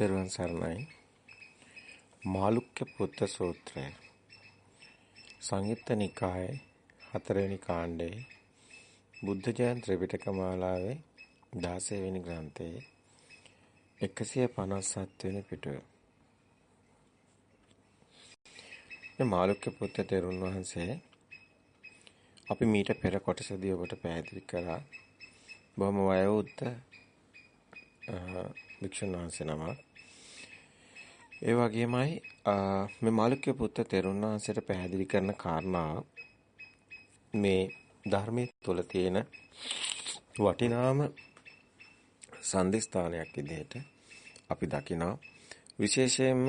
තෙරුවන් සරණයි. මාළුක්‍ය පුත්ත සූත්‍රය. සංයුත්ත නිකායේ හතරවෙනි කාණ්ඩයේ බුද්ධ ජයන් ත්‍රිපිටක මාලාවේ 16 වෙනි ග්‍රන්ථයේ 157 වෙනි පිටුව. මේ මාළුක්‍ය පුත්ත තෙරුන් වහන්සේ අපි මීට පෙර කොටසදී ඔබට පැහැදිලි කරා බොහොම වයෝවෘද්ධ භික්ෂුන් වහන්සේ නමක්. ඒ වගේමයි මේ මාළුක්‍ය පුත්ත තෙරුන් වහන්සේට පැහැදිලි කරන කාරණා මේ ධර්මයේ තුල තියෙන වටිනාම සම්දිස්ථානයක් විදිහට අපි දකිනවා. විශේෂයෙන්ම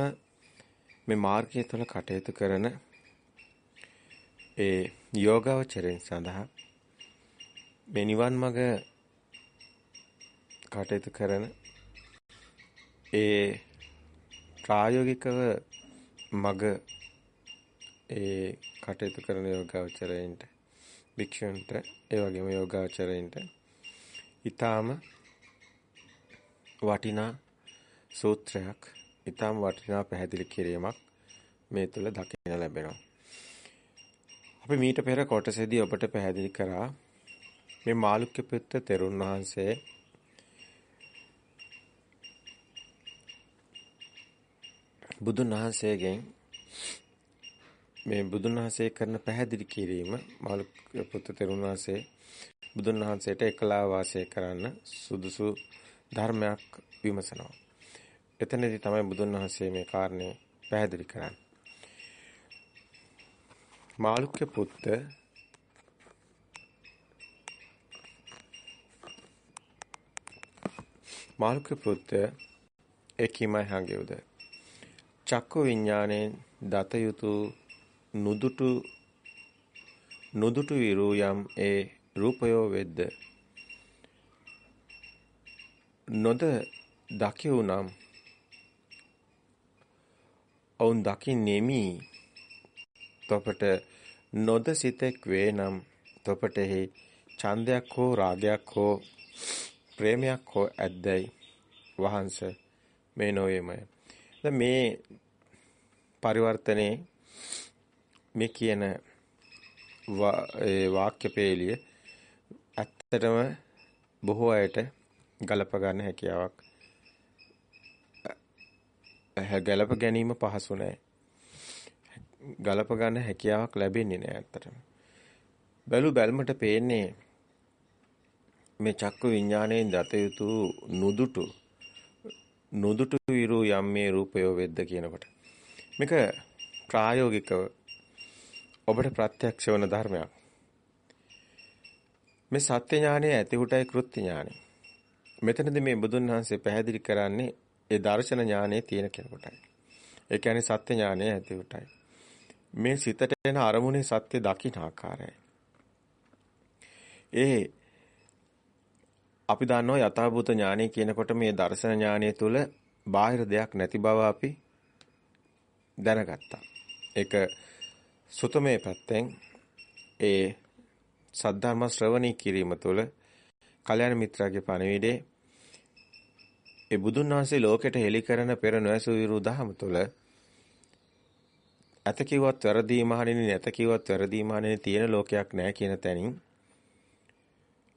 මේ මාර්ගය තුළ කටයුතු කරන ඒ යෝගාවචරයෙන් සඳහා මේ නිවන් මඟ කටයුතු කරන ඒ ප්‍රායෝගිකව මග ඒ කටයුතු කරන යෝගාවචරයින්ට භික්ෂුන්ට ඒ වගේම යෝගාවචරයින්ට ඊටාම වටිනා සූත්‍රයක් ඊටාම වටිනා පැහැදිලි කිරීමක් මේ තුල දකින්න ලැබෙනවා. අපි මීට පෙර කොටසේදී ඔබට පැහැදිලි කරා මේ මාළුක්‍ය පුත්ත තෙරුන් වහන්සේ බුදුන් වහන්සේගෙන් මේ බුදුන් වහන්සේ කරන පැහැදිලි කිරීම මාළු පුත්ත තෙරුන් වහන්සේ බුදුන් වහන්සේට එකලා වාසය කරන්න සුදුසු ධර්මයක් විමසනවා. එතනදී තමයි බුදුන් වහන්සේ මේ කාරණේ පැහැදිලි කරන්නේ. මාළුක්‍ය පුත්ත මාළුක්‍ය පුත්ත එකීමයි හංගෙවද චක්කු විඥාණයෙන් දත යුතු නුදුටු නුදුටු විරු යම් ඒ රූපයෝ වෙද්ද නොද දකියු නම් ඔවුන් දකින්නේමි. තොපට නොද සිතෙක් වේ නම් තොපටෙහි ඡන්දයක් හෝ රාගයක් හෝ ප්‍රේමයක් හෝ ඇද්දයි වහන්ස මේ නොවේමය. දැන් මේ පරිවර්තනයේ මේ කියන වාක්‍ය පේලිය ඇත්තටම බොහෝ අයට ගලප ගන්න හැකියාවක් ගලප ගැනීම පහසු නෑ. ගලප ගන්න හැකියාවක් ලැබෙන්නේ නෑ ඇත්තටම. බැලු බැල්මට පේන්නේ මේ චක්කු විඥාණයෙන් දත යුතු නුදුටු නුදුටු විරු යම් මේ රූපය වෙද්ද කියනකොට. මේක ප්‍රායෝගිකව ඔබට ප්‍රත්‍යක්ෂ වන ධර්මයක්. මේ සත්‍ය ඥානය ඇති උටයි කෘත්‍ය ඥානය. මෙතනදී මේ බුදුන් වහන්සේ පැහැදිලි කරන්නේ ඒ දර්ශන ඥානයේ තියෙන කෙනෙකුටයි. ඒ කියන්නේ සත්‍ය ඥානය ඇති උටයි. මේ සිතට එන අරමුණේ සත්‍ය දකින්න ආකාරයයි. ඒ අපි දන්නවා යථාභූත ඥානය කියනකොට මේ දර්ශන ඥානය තුල බාහිර දෙයක් නැති බව අපි දැනගත්තා. ඒක සුතමේ පැත්තෙන් ඒ සද්ධර්ම ශ්‍රවණී කිරීම තුළ කල්‍යාණ මිත්‍රාගේ පණිවිඩේ ඒ බුදුන් වහන්සේ ලෝකෙට හෙළි කරන පෙර නොඇසු විරු දහම තුළ ඇත කිව්වත් වැරදි මහණෙනි නැත කිව්වත් වැරදි මහණෙනි තියෙන ලෝකයක් නැහැ කියන තැනින්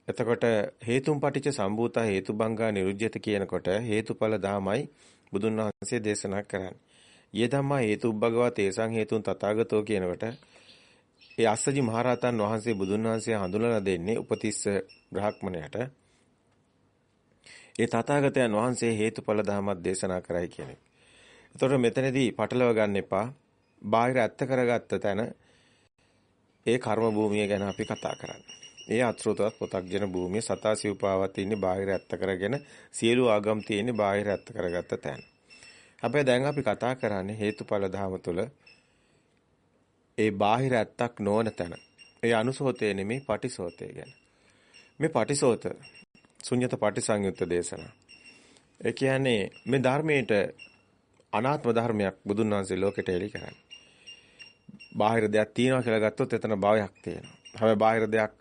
එතකොට හේතුම් පටිච්ච සම්භූත හේතුබංගා නිරුජ්‍යත කියනකොට හේතුඵල ධාමයි බුදුන් වහන්සේ දේශනා කරන්නේ. යේ ධම්මා හේතුබ්බගවා තේසං හේතුන් තථාගතෝ කියනකොට ඒ අස්සජි මහරහතන් වහන්සේ බුදුන් වහන්සේ හඳුනලා දෙන්නේ උපතිස්ස බ්‍රාහ්මණයට. ඒ තථාගතයන් වහන්සේ හේතුඵල ධමයක් දේශනා කරයි කියන එක. එතකොට මෙතනදී පටලව ගන්න එපා. බාහිර ඇත්ත කරගත්ත තැන ඒ කර්ම භූමිය ගැන අපි කතා කරන්නේ. ඒ අත්‍රෝතවත් පොතක්ගෙන භූමිය සතා සිව්පාවත් ඉන්නේ බාහිර ඇත්ත කරගෙන සියලු ආගම් තියෙන්නේ බාහිර ඇත්ත කරගත්ත තැන. හැබැයි දැන් අපි කතා කරන්නේ හේතුඵල ධහම තුළ ඒ බාහිර ඇත්තක් නොවන තැන. ඒ අනුසෝතේ නෙමෙයි පටිසෝතේ ගැන. මේ පටිසෝත ශුන්්‍යත පටිසංයුත්ත දේශනා. ඒ කියන්නේ මේ ධර්මයේට අනාත්ම ධර්මයක් බුදුන් වහන්සේ ලෝකෙට එලි කරන්නේ. බාහිර දෙයක් තියෙනවා කියලා ගත්තොත් එතන භවයක් තියෙනවා. හැබැයි බාහිර දෙයක්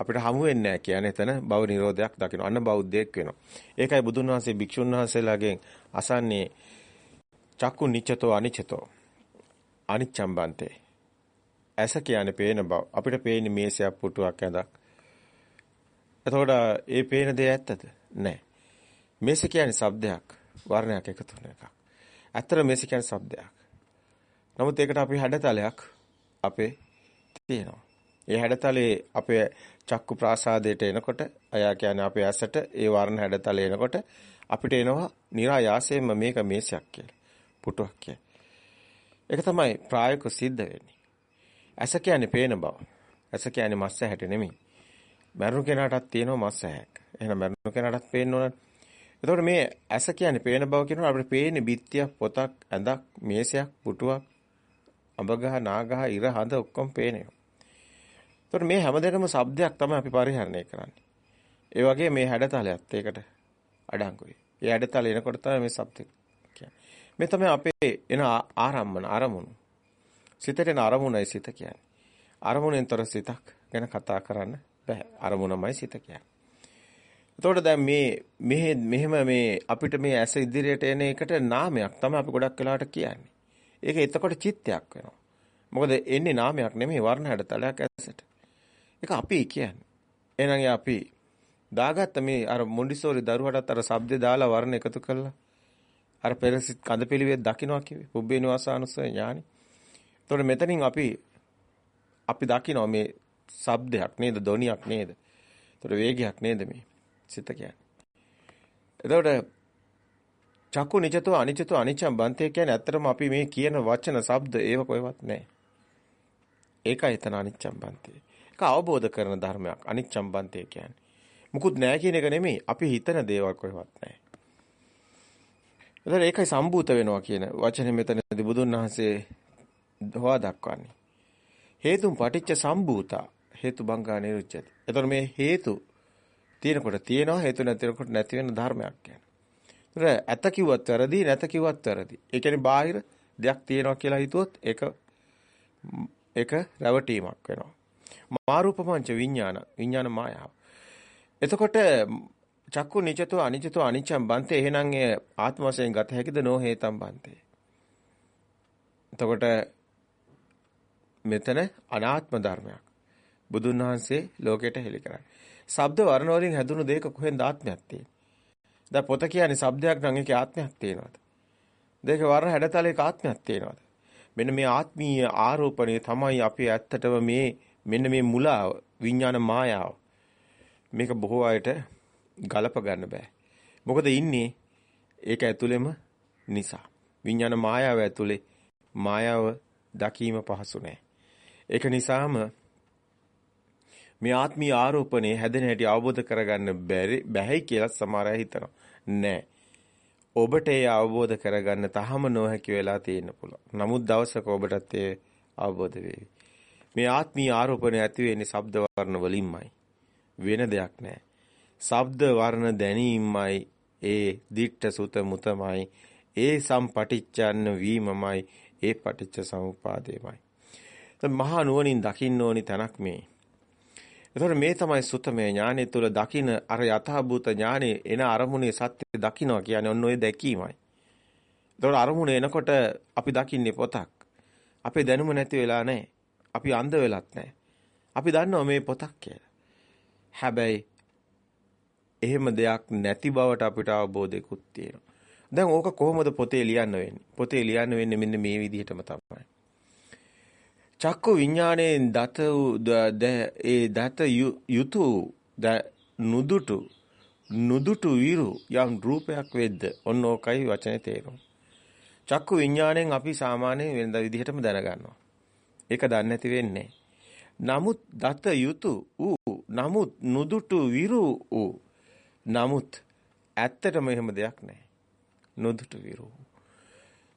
අපිට හමු වෙන්නේ නැහැ කියන්නේ එතන භව නිරෝධයක් දකින්න. අන්න බෞද්ධයෙක් වෙනවා. ඒකයි බුදුන් වහන්සේ භික්ෂුන් වහන්සේලාගෙන් අසන්නේ චක්කු නිච්චතෝ අනිච්චතෝ අනිච්ඡම් බන්තේ. ඇස කියන්නේ පේන බව. අපිට පේන්නේ මේසයක් පුටුවක් ඇඳක්. එතකොට ඒ පේන දේ ඇත්තද? නැහැ. මේස කියන්නේ ශබ්දයක්, වර්ණයක් එකතු වෙන එකක්. ඇත්තට මේස කියන්නේ ශබ්දයක්. නමුත් ඒකට අපි හැඩතලයක් අපේ තියෙනවා. ඒ හැඩතලේ අපේ චක්කු ප්‍රාසාදයට එනකොට අයා කියන්නේ අපේ ඇසට ඒ වර්ණ හැඩතල එනකොට අපිට එනවා નિરાයාසයෙන්ම මේක මේසයක් කියලා. පුටුවක් කියලා. ඒක තමයි ප්‍රායෝගික සිද්ධ වෙන්නේ. ඇස කියන්නේ පේන බව. ඇස කියන්නේ මස් ඇහැට නෙමෙයි. මරුණු කෙනාටත් තියෙනවා මස් ඇහැක්. එහෙනම් මරුණු කෙනාටත් පේන්න ඕන. එතකොට මේ ඇස කියන්නේ පේන බව කියනවා අපිට පේන්නේ බිත්තියක්, පොතක්, ඇඳක්, මේසයක්, පුටුවක්, අඹගහ, නාගහ, ඉර හඳ ඔක්කොම පේනවා. ඒතකොට මේ හැමදේටම shabdayak තමයි අපි පරිහරණය කරන්නේ. ඒ වගේ මේ හැඩතලයත් ඒකට අඩංගුයි. ඒ හැඩතල එනකොට තමයි මේ shabdayak කියන්නේ. මේ තමයි අපේ එන ආරම්මන අරමුණු. සිතට එන අරමුණයි සිත කියන්නේ. අරමුණෙන්තර සිතක් ගැන කතා කරන්න බෑ. අරමුණමයි සිත කියන්නේ. එතකොට දැන් මේ මෙහෙ මෙහෙම මේ අපිට මේ ඇස ඉදිරියට එන එකට නාමයක් තමයි අපි ගොඩක් වෙලාවට කියන්නේ. ඒක එතකොට චිත්තයක් වෙනවා. මොකද එන්නේ නාමයක් නෙමෙයි වර්ණ හැඩතලයක් ඇසට. ඒක අපි කියන්නේ. එහෙනම් අපි දාගත්ත මේ අර මොන්ඩිසෝරි දරුවටත් අර shabdේ දාලා වර්ණ එකතු කළා. අර පෙරසිට කඳපිලිවෙත් දකින්නවා කිව්වේ. පුබ්බේ නිවාසානුස්සය ඥානි. එතකොට මෙතනින් අපි අපි දකිනවා මේ shabdයක් නේද? ධොනියක් නේද? එතකොට වේගයක් නේද මේ? සිත කියන්නේ. එතකොට චක්කු නිචතෝ අනිචතෝ අනිච්ඡම් බන්තේ කියන්නේ ඇත්තටම අපි මේ කියන වචන ශබ්ද ඒව කොහෙවත් නැහැ. ඒකයි එතන අනිච්ඡම් බන්තේ. ඒක අවබෝධ කරන ධර්මයක් අනිච්ඡම් බන්තේ කියන්නේ. මුකුත් නැහැ කියන එක නෙමෙයි. අපි හිතන දේවල් කොහෙවත් නැහැ. එතන ඒකයි සම්භූත වෙනවා කියන වචනේ මෙතනදී බුදුන් වහන්සේ හොවා දක්වන්නේ. හේතුම් පටිච්ච සම්භූතා හේතු බංගා නිරුච්චති. එතකොට මේ හේතු තියෙනකොට තියෙනවා හේතු නැතිනකොට නැති වෙන ධර්මයක් කියන්නේ. ඒතර ඇත කිව්වත් වැරදි නැත කිව්වත් වැරදි. ඒ කියන්නේ බාහිර දෙයක් තියෙනවා කියලා හිතුවොත් ඒක ඒක රැවටීමක් වෙනවා. මාරූපමංච විඥාන විඥාන මායාව. එතකොට චක්කු නිචතෝ අනිචතෝ අනිච්ඡම් බන්තේ එහෙනම් ඒ ආත්ම වශයෙන් ගත හැකිද නෝ හේතම් බන්තේ. එතකොට මෙතන අනාත්ම ධර්මයක්. බුදුන් වහන්සේ ලෝකයට හෙළි කරන්නේ. ශබ්ද වර්ණ වලින් හැදුණු දෙයක කොහෙන්ද ආත්මයක් තියෙන්නේ? දැන් පොත කියන්නේ ශබ්දයක් නම් ඒකේ ආත්මයක් තියෙනවද? දෙක වර්ණ හැඩතලයක ආත්මයක් තියෙනවද? මෙන්න මේ ආත්මීය ආරෝපණය තමයි අපි ඇත්තටම මේ මෙන්න මේ මුලාව විඥාන මායාව. මේක බොහෝ අයට ගලප ගන්න බෑ. මොකද ඉන්නේ ඒක ඇතුළෙම නිසා. විඥාන මායාව ඇතුලේ මායාව දකීම පහසු නෑ. ඒක නිසාම මේ ආත්මීය ආරෝපණේ හැදෙන හැටි අවබෝධ කරගන්න බැරි බැහැයි කියලා සමහර අය හිතනවා. නෑ. ඔබට ඒ අවබෝධ කරගන්න තාම නොහැකි වෙලා තියෙන්න පුළුවන්. නමුත් දවසක ඔබටත් ඒ අවබෝධ වේවි. මේ ආත්මීය ආරෝපණය ඇති වෙන්නේ ශබ්ද වර්ණ වලින්මයි. වෙන දෙයක් නෑ. ශබ්ද වර්ණ දැනීමයි ඒ දිට්ඨ සුත මුතමයි ඒ සම්පටිච්ඡන්න වීමමයි ඒ පටිච්ච සමුපාදේමයි. මහා නුවණින් දකින්න ඕනි තැනක් මේ. එතකොට මේ තමයි සුතමේ ඥානෙ තුල දකින අර යථාභූත ඥානෙ එන අරමුණේ සත්‍ය දකින්නවා කියන්නේ ඔන්න ඔය දැකීමයි. එතකොට අරමුණ එනකොට අපි දකින්නේ පොතක්. අපේ දැනුම නැති වෙලා නැහැ. අපි අන්ධ වෙලත් නැහැ. අපි දන්නවා මේ පොතක් කියලා. හැබැයි එහෙම දෙයක් නැති බවට අපිට අවබෝධයකුත් තියෙනවා. දැන් ඕක කොහොමද පොතේ ලියන්න වෙන්නේ? පොතේ ලියන්න වෙන්නේ මෙන්න මේ විදිහටම තමයි. චක්කු විඥාණයෙන් දත ඒ දත යුතු නුදුටු නුදුටු විරු යම් රූපයක් වෙද්ද ඔන්න ඕකයි වචනේ තේරුම. චක්කු විඥාණයෙන් අපි සාමාන්‍යයෙන් වෙනද විදිහටම දැනගන්නවා. ඒක දන්නේ නැති වෙන්නේ. නමුත් දත යුතු ඌ නමුත් නුදුටු විරු ඌ නමුත් ඇත්තටම එහෙම දෙයක් නැහැ. නුදුටු විරු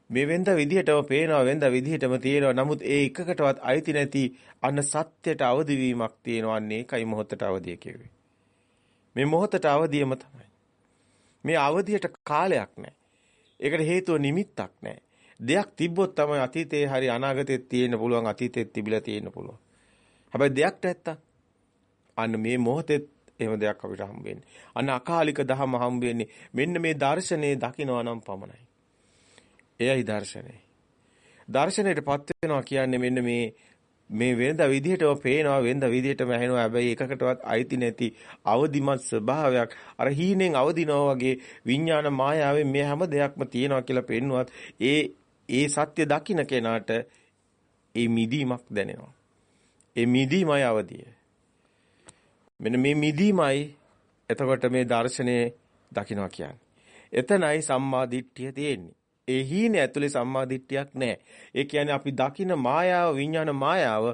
මේ වෙනද විදිහටම පේනවා වෙනද විදිහටම තියෙනවා. නමුත් ඒ එකකටවත් අයිති නැති අන්න සත්‍යයට අවදි වීමක් තියෙනවා. අන්න ඒකයි මොහොතට අවදිය කියුවේ මේ මොහොතට අවදියම තමයි. මේ අවදියට කාලයක් නැහැ. ඒකට හේතුව නිමිත්තක් නැහැ. දෙයක් තිබ්බොත් තමයි අතීතේ හරි අනාගතේ තියෙන්න පුළුවන් අතීතෙත් තිබිලා තියෙන්න පුළුවන් හැබැයි දෙයක් නැත්තම් අන්න මේ මොහොතේ එහෙම දෙයක් අපිට හම්බ වෙන්නේ. අන්න අකාලික දහම හම්බ වෙන්නේ මෙන්න මේ දර්ශනේ දකිනවා නම් පමණයි. එයයි දර්ශනේ. දර්ශනයටපත් වෙනවා කියන්නේ මෙන්න මේ මේ වෙනද විදිහටම පේනවා වෙනද විදිහටම ඇහෙනවා හැබැයි එකකටවත් අයිති නැති අවදිමත් ස්වභාවයක් අර හීනෙන් අවදිනවා වගේ විඥාන මායාවෙන් මේ හැම දෙයක්ම තියෙනවා කියලා පෙන්නුවත් ඒ ඒ සත්‍ය දකින්න කෙනාට ඒ මිදීමක් දැනෙනවා ඒ මිදීමයි අවදිය මෙන්න මේ මිදීමයි එතකොට මේ දර්ශනේ දකින්නවා කියන්නේ එතනයි සම්මා දිට්ඨිය තියෙන්නේ ඒ හීනේ ඇතුලේ සම්මාදිට්ඨියක් නැහැ. ඒ කියන්නේ අපි දකින මායාව විඥාන මායාව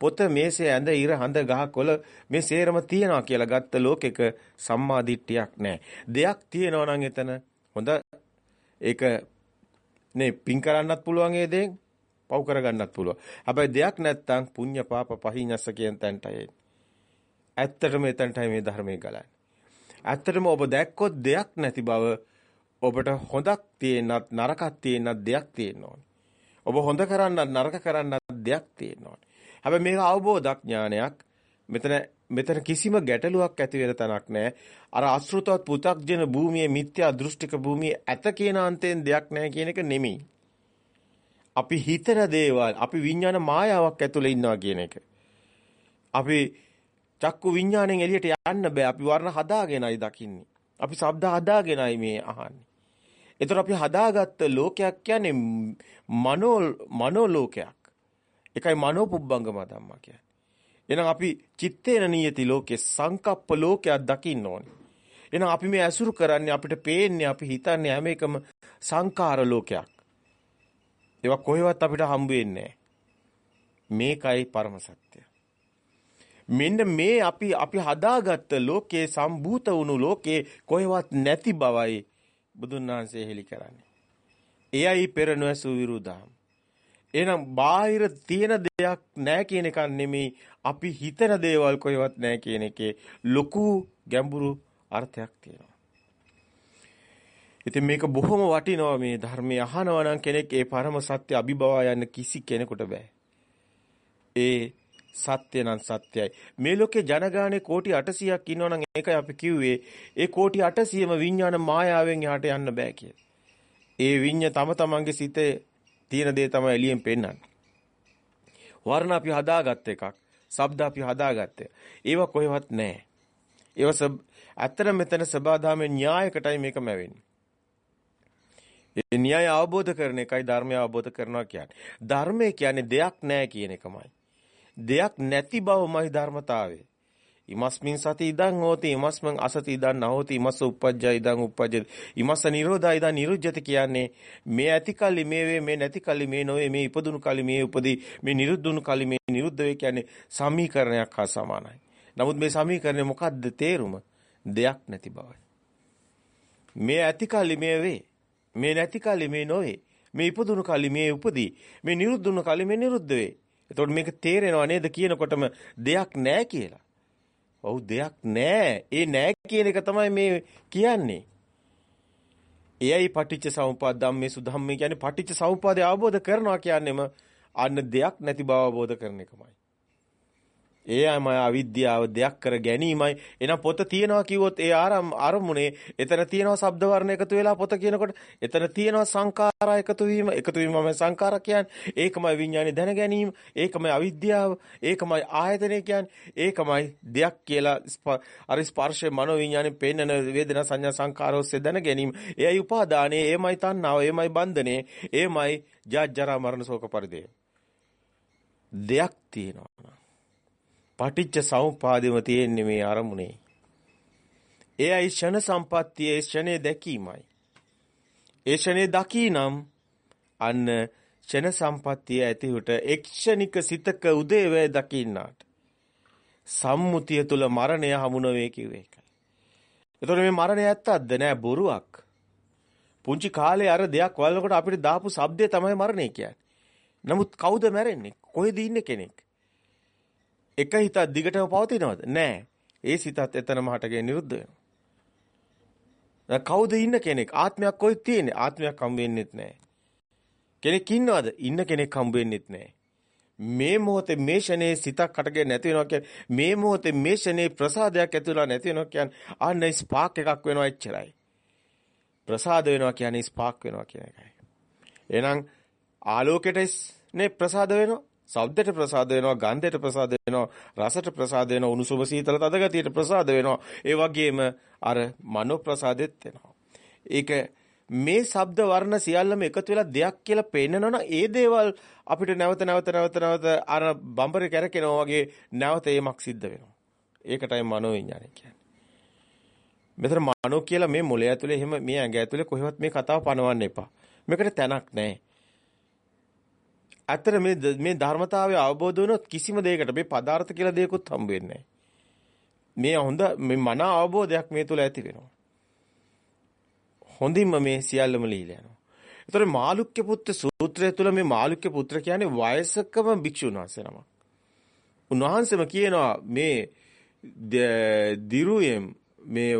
පොත මේසේ ඇඳ ඉර හඳ ගහ කොළ මේ සේරම තියනවා කියලා ගත්ත ලෝකෙක සම්මාදිට්ඨියක් නැහැ. දෙයක් තියෙනවා නම් එතන හොඳ ඒක නේ පින් කරන්නත් පුළුවන් ඒ දෙයෙන් පව් කරගන්නත් පුළුවන්. හැබැයි දෙයක් නැත්තම් පුඤ්ඤ පාප පහිඤ්ඤස්ස කියන තැනටයි ඇත්තටම එතනටයි මේ ධර්මයේ ගලන්නේ. ඇත්තටම ඔබ දැක්කොත් දෙයක් නැති බව ඔබට හොඳක් තියෙනත් නරකක් තියෙනත් දෙයක් තියෙන්න ඕනේ. ඔබ හොඳ කරන්නත් නරක කරන්නත් දෙයක් තියෙන්න ඕනේ. හැබැයි මේක අවබෝධක් ඥානයක්. මෙතන මෙතන කිසිම ගැටලුවක් ඇති වෙන තැනක් නැහැ. අර අසෘතවත් පු탁ජන භූමියේ මිත්‍යා දෘෂ්ටික භූමියේ ඇත කියන අන්තයෙන් දෙයක් නැහැ කියන එක නෙමෙයි. අපි හිතන දේවල් අපි විඥාන මායාවක් ඇතුලේ ඉන්නවා කියන එක. අපි චක්කු විඥාණයෙන් එළියට යන්න බෑ. අපි වර්ණ හදාගෙනයි දකින්නේ. අපි ශබ්ද හදාගෙනයි මේ අහන්නේ. ඒතර අපි හදාගත්ත ලෝකයක් කියන්නේ මනෝ මනෝ ලෝකයක්. ඒකයි මනෝ පුබ්බංගම ධම්මා කියන්නේ. එහෙනම් අපි චිත්තේන නියති ලෝකේ සංකප්ප ලෝකයක් දකින්න ඕනේ. එහෙනම් අපි මේ ඇසුරු කරන්නේ අපිට පේන්නේ අපි හිතන්නේ හැම එකම සංකාර ලෝකයක්. ඒවා කොහෙවත් අපිට හම්බ වෙන්නේ මේකයි පරම සත්‍ය. මෙන්න මේ අපි අපි හදාගත්ත ලෝකේ සම්භූත වුණු ලෝකේ කොහෙවත් නැති බවයි බුදුන් වහන්සේ හෙළි කරන්නේ. එයයි පෙර නොඇසු විරුදහම්. එහෙනම් බාහිර තියෙන දෙයක් නැහැ කියන එක නෙමෙයි අපි හිතන දේවල් කොහෙවත් නැහැ කියන එකේ ලොකු ගැඹුරු අර්ථයක් තියෙනවා. ඉතින් මේක බොහොම වටිනවා මේ ධර්මය අහනවා නම් කෙනෙක් ඒ පරම සත්‍ය අභිබවා යන්න කිසි කෙනෙකුට බෑ. ඒ සත්‍ය නම් සත්‍යයි. මේ ලෝකේ ජනගහනේ කෝටි 800ක් ඉන්නවනම් ඒකයි අපි කිව්වේ ඒ කෝටි 800ම විඤ්ඤාණ මායාවෙන් යහට යන්න බෑ කියලා. ඒ විඤ්ඤ තම තමන්ගේ සිතේ තියෙන දේ තමයි එළියෙන් පෙන්වන්නේ. වර්ණ අපි හදාගත්ත එකක්. ශබ්ද අපි හදාගත්තේ. ඒව කොහෙවත් නැහැ. ඒව ඇත්තට මෙතන සබාධාමේ න්‍යායකටයි මේකම වෙන්නේ. ඒ න්‍යාය අවබෝධ කරන එකයි ධර්මය අවබෝධ කරනවා කියන්නේ. ධර්මය කියන්නේ දෙයක් නැහැ කියන එකමයි. දෙයක් නැති බවමයි ධර්මතාවය. ඉමස්මින් සති ඉදං හෝති ඉමස්මං අසති ඉදං නහෝති ඉමස්ස උපජ්ජය ඉදං උපජ්ජති ඉමස්ස නිරෝධය ඉදං නිරුජ්ජති කියන්නේ මේ ඇති කල්ලි මේ වේ මේ නැති කල්ලි මේ නොවේ මේ ඉපදුණු කල්ලි මේ උපදී මේ නිරුද්ධුණු කල්ලි මේ නිරුද්ධ වේ කියන්නේ සමීකරණයක් හා සමානයි. නමුත් මේ සමීකරණය මොකද්ද තේරුම? දෙයක් නැති බවයි. මේ ඇති කල්ලි මේ වේ මේ නැති කල්ලි මේ නොවේ මේ ඉපදුණු කල්ලි මේ උපදී මේ නිරුද්ධුණු කල්ලි මේ නිරුද්ධ වේ එතකොට මේක තේරෙනව නේද කියනකොටම දෙයක් නැහැ කියලා. ඔව් දෙයක් නැහැ. ඒ නැහැ කියන එක තමයි මේ කියන්නේ. එයයි පටිච්ච සමුප්පාද ධම්මේසු ධම්මේ කියන්නේ පටිච්ච සමුප්පාදය අවබෝධ කරනවා කියන්නේම අන්න දෙයක් නැති බව අවබෝධ කරන එකමයි. එයම අවිද්‍යාව දෙයක් කර ගැනීමයි. එහෙනම් පොත තියනවා කිව්වොත් ඒ ආරම් අරමුණේ එතන තියෙනවා ශබ්ද වර්ණ එකතු වෙලා පොත කියනකොට එතන තියෙනවා සංඛාර එකතු වීම. එකතු වීමම සංඛාර කියන්නේ. ඒකමයි විඥානේ දැන ගැනීම. ඒකමයි අවිද්‍යාව. ඒකමයි ආයතනය කියන්නේ. ඒකමයි දෙයක් කියලා අර ස්පර්ශය මනෝ විඥානේ පෙන්නන වේදනා සංඥා සංඛාර ඔස්සේ දැන ගැනීම. එයයි උපාදානය. එයමයි තණ්හාව. එයමයි බන්ධනේ. එයමයි ජාජ්ජරා මරණ ශෝක පරිදේ. දෙයක් තියෙනවා. පටිච්ච සමුපාදෙම තියෙන්නේ මේ අරමුණේ. එයයි ෂණ සම්පත්තියේ ෂණේ දැකීමයි. ඒ ෂණේ දකීනම් අන්න ෂණ සම්පත්තිය ඇතිහුට එක්ෂණික සිතක උදේවේ දකින්නාට සම්මුතිය තුල මරණය හමු නොවේ කිව්වේ ඒකයි. එතකොට මේ මරණය ඇත්තක්ද නෑ බොරුවක්. පුංචි කාලේ අර දෙයක් වලනකොට අපිට දාපු shabdය තමයි මරණය කියන්නේ. නමුත් කවුද මැරෙන්නේ? කොහෙද ඉන්නේ කෙනෙක්? එක හිතක් දිගටම පවතිනවද? නෑ. ඒ සිතත් එතනම හටගෙන නිරුද්ධ වෙනවා. කවුද ඉන්න කෙනෙක්? ආත්මයක් කොහෙද තියෙන්නේ? ආත්මයක් හම් වෙන්නෙත් නෑ. කෙනෙක් ඉන්නවද? ඉන්න කෙනෙක් හම් වෙන්නෙත් නෑ. මේ මොහොතේ මේ ෂනේ සිතක් හටගෙන නැති වෙනවා කියන්නේ මේ මොහොතේ මේ ෂනේ ප්‍රසාදයක් ඇතිවලා නැති වෙනවා කියන්නේ අන්න ස්පාක් එකක් වෙනවා එච්චරයි. ප්‍රසාද වෙනවා කියන්නේ ස්පාක් වෙනවා කියන එකයි. එහෙනම් ආලෝකයටනේ ප්‍රසාද වෙනවා. ශබ්දයට ප්‍රසාද වෙනවා, ගන්ධයට ප්‍රසාද වෙනවා, රසට ප්‍රසාද වෙනවා, උණුසුම සීතල තද ගතියට ප්‍රසාද වෙනවා. ඒ වගේම අර මනෝ ප්‍රසාදෙත් වෙනවා. ඒක මේ ශබ්ද වර්ණ සියල්ලම එකතු වෙලා දෙයක් කියලා පේන්නනවනම් ඒ දේවල් අපිට නැවත නැවත නැවත නැවත අර බම්බරේ කැරකෙනවා වගේ නැවත ඒමක් සිද්ධ වෙනවා. ඒකටයි මනෝ විඥානය කියන්නේ. මෙතන මනෝ කියලා මේ මොළය ඇතුලේ එහෙම මේ ඇඟ ඇතුලේ කොහෙවත් මේ කතාව පනවන්න එපා. මේකට තැනක් නැහැ. ඇත්තට මේ මේ ධර්මතාවය අවබෝධ වුණොත් කිසිම දෙයකට මේ පදාර්ථ කියලා දෙයක්වත් හම්බ වෙන්නේ මේ හොඳ මේ මන අවබෝධයක් මේ තුල ඇති වෙනවා. හොඳින්ම මේ සියල්ලම ලීලා යනවා. ඒතර මාළුක්‍ය පුත්‍ර සූත්‍රය තුල මේ මාළුක්‍ය පුත්‍ර කියන්නේ වයසකම භික්ෂුන් වහන්සේ නමක්. උන්වහන්සේම කියනවා මේ දිරුයෙන් මේ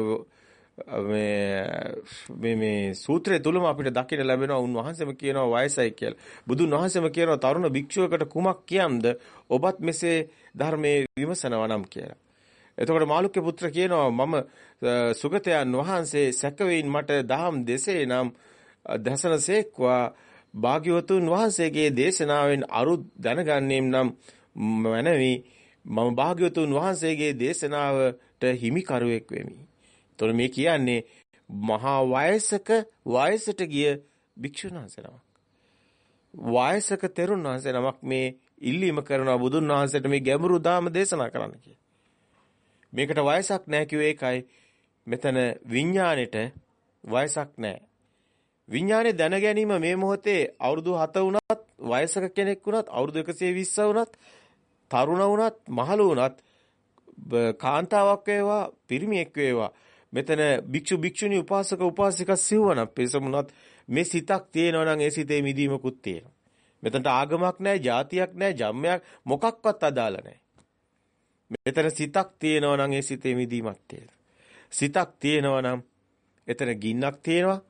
මේ මේ සූත්‍රය තුලම අපිට දකින්න ලැබෙනවා උන්වහන්සේම කියනවා වයසයි කියලා. බුදුන් වහන්සේම කියනවා තරුණ භික්ෂුවකට කුමක් කියම්ද ඔබත් මෙසේ ධර්මයේ විමසනවා නම් කියලා. එතකොට මාළුක්‍ය පුත්‍ර කියනවා මම සුගතයන් වහන්සේ සැකවෙයින් මට දහම් දෙසේ නම් දසනසේක්වා භාග්‍යවතුන් වහන්සේගේ දේශනාවෙන් අරුත් දැනගන්නේම් නම් මනවි මම භාග්‍යවතුන් වහන්සේගේ දේශනාවට හිමිකරුවෙක් වෙමි. එතකොට මේ කියන්නේ මහා වයසක වයසට ගිය භික්ෂුන් වහන්සේ නමක්. වයසක තෙරුන් වහන්සේ නමක් මේ ඉල්ලීම කරනවා බුදුන් වහන්සේට මේ ගැඹුරු ධාම දේශනා කරන්න කියලා. මේකට වයසක් නැහැ කිව්වේ ඒකයි. මෙතන විඥාණයට වයසක් නැහැ. විඥානේ දැන ගැනීම මේ මොහොතේ අවුරුදු 7 වුණත් වයසක කෙනෙක් වුණත් අවුරුදු 120 වුණත් තරුණ වුණත් මහලු වුණත් කාන්තාවක් වේවා පිරිමියෙක් වේවා මෙතන භික්ෂු භික්ෂුණී උපාසක උපාසිකා සිව්වනක් පිසමුණත් මේ සිතක් තියෙනවා නම් ඒ සිතේ මිදීමකුත් තියෙනවා. මෙතනට ආගමක් නැහැ, ජාතියක් නැහැ, ජම්මයක් මොකක්වත් අදාළ නැහැ. මෙතන සිතක් තියෙනවා නම් ඒ සිතේ මිදීමක් තියෙනවා. සිතක් තියෙනවා නම් එතන ගින්නක් තියෙනවා.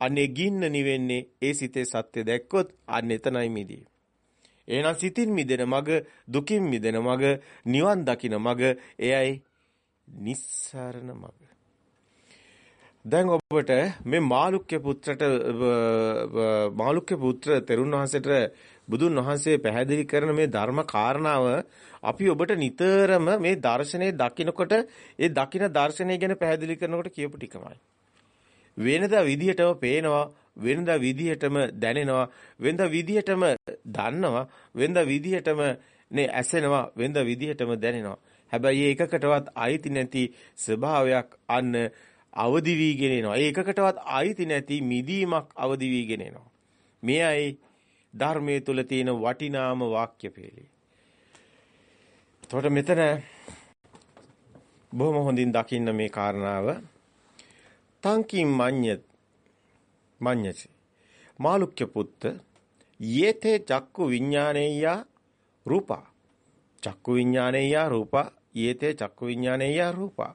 අන්නේ ගින්න නිවෙන්නේ ඒ සිතේ සත්‍ය දැක්කොත් අන්න එතනයි මිදීම. එහෙනම් සිතින් මිදෙන මග දුකින් මිදෙන මග නිවන් දකින මග එයයි නිස්සාරණ මග. දැන් ඔබට මේ මාළුක්‍ය පුත්‍රට මාළුක්‍ය පුත්‍ර තෙරුන් වහන්සේට බුදුන් වහන්සේ පැහැදිලි කරන මේ ධර්ම කාරණාව අපි ඔබට නිතරම මේ දර්ශනේ දකිනකොට ඒ දකින දර්ශනය ගැන පැහැදිලි කරනකොට කියපු ටිකමයි. වෙනදා විදිහටම පේනවා වෙනදා විදිහටම දැනෙනවා වෙනදා විදිහටම දන්නවා වෙනදා විදිහටම නේ ඇසෙනවා වෙනදා විදිහටම දැනෙනවා. හැබැයි ඒකකටවත් අයිති නැති ස්වභාවයක් අන්න අවදි වීගෙන එනවා. ඒකකටවත් අයිති නැති මිදීමක් අවදි වීගෙන එනවා. මෙයයි ධර්මයේ තුල තියෙන වටිනාම වාක්‍ය පෙළේ. එතකොට මෙතන බොහොම හොඳින් දකින්න මේ කාරණාව. තංකින් මඤ්ඤ මඤ්ඤති. මාළුක්‍ය පුත්ත යේතේ චක්කු විඥානේය රූපා. චක්කු විඥානේය රූපා යේතේ චක්කු විඥානේය රූපා.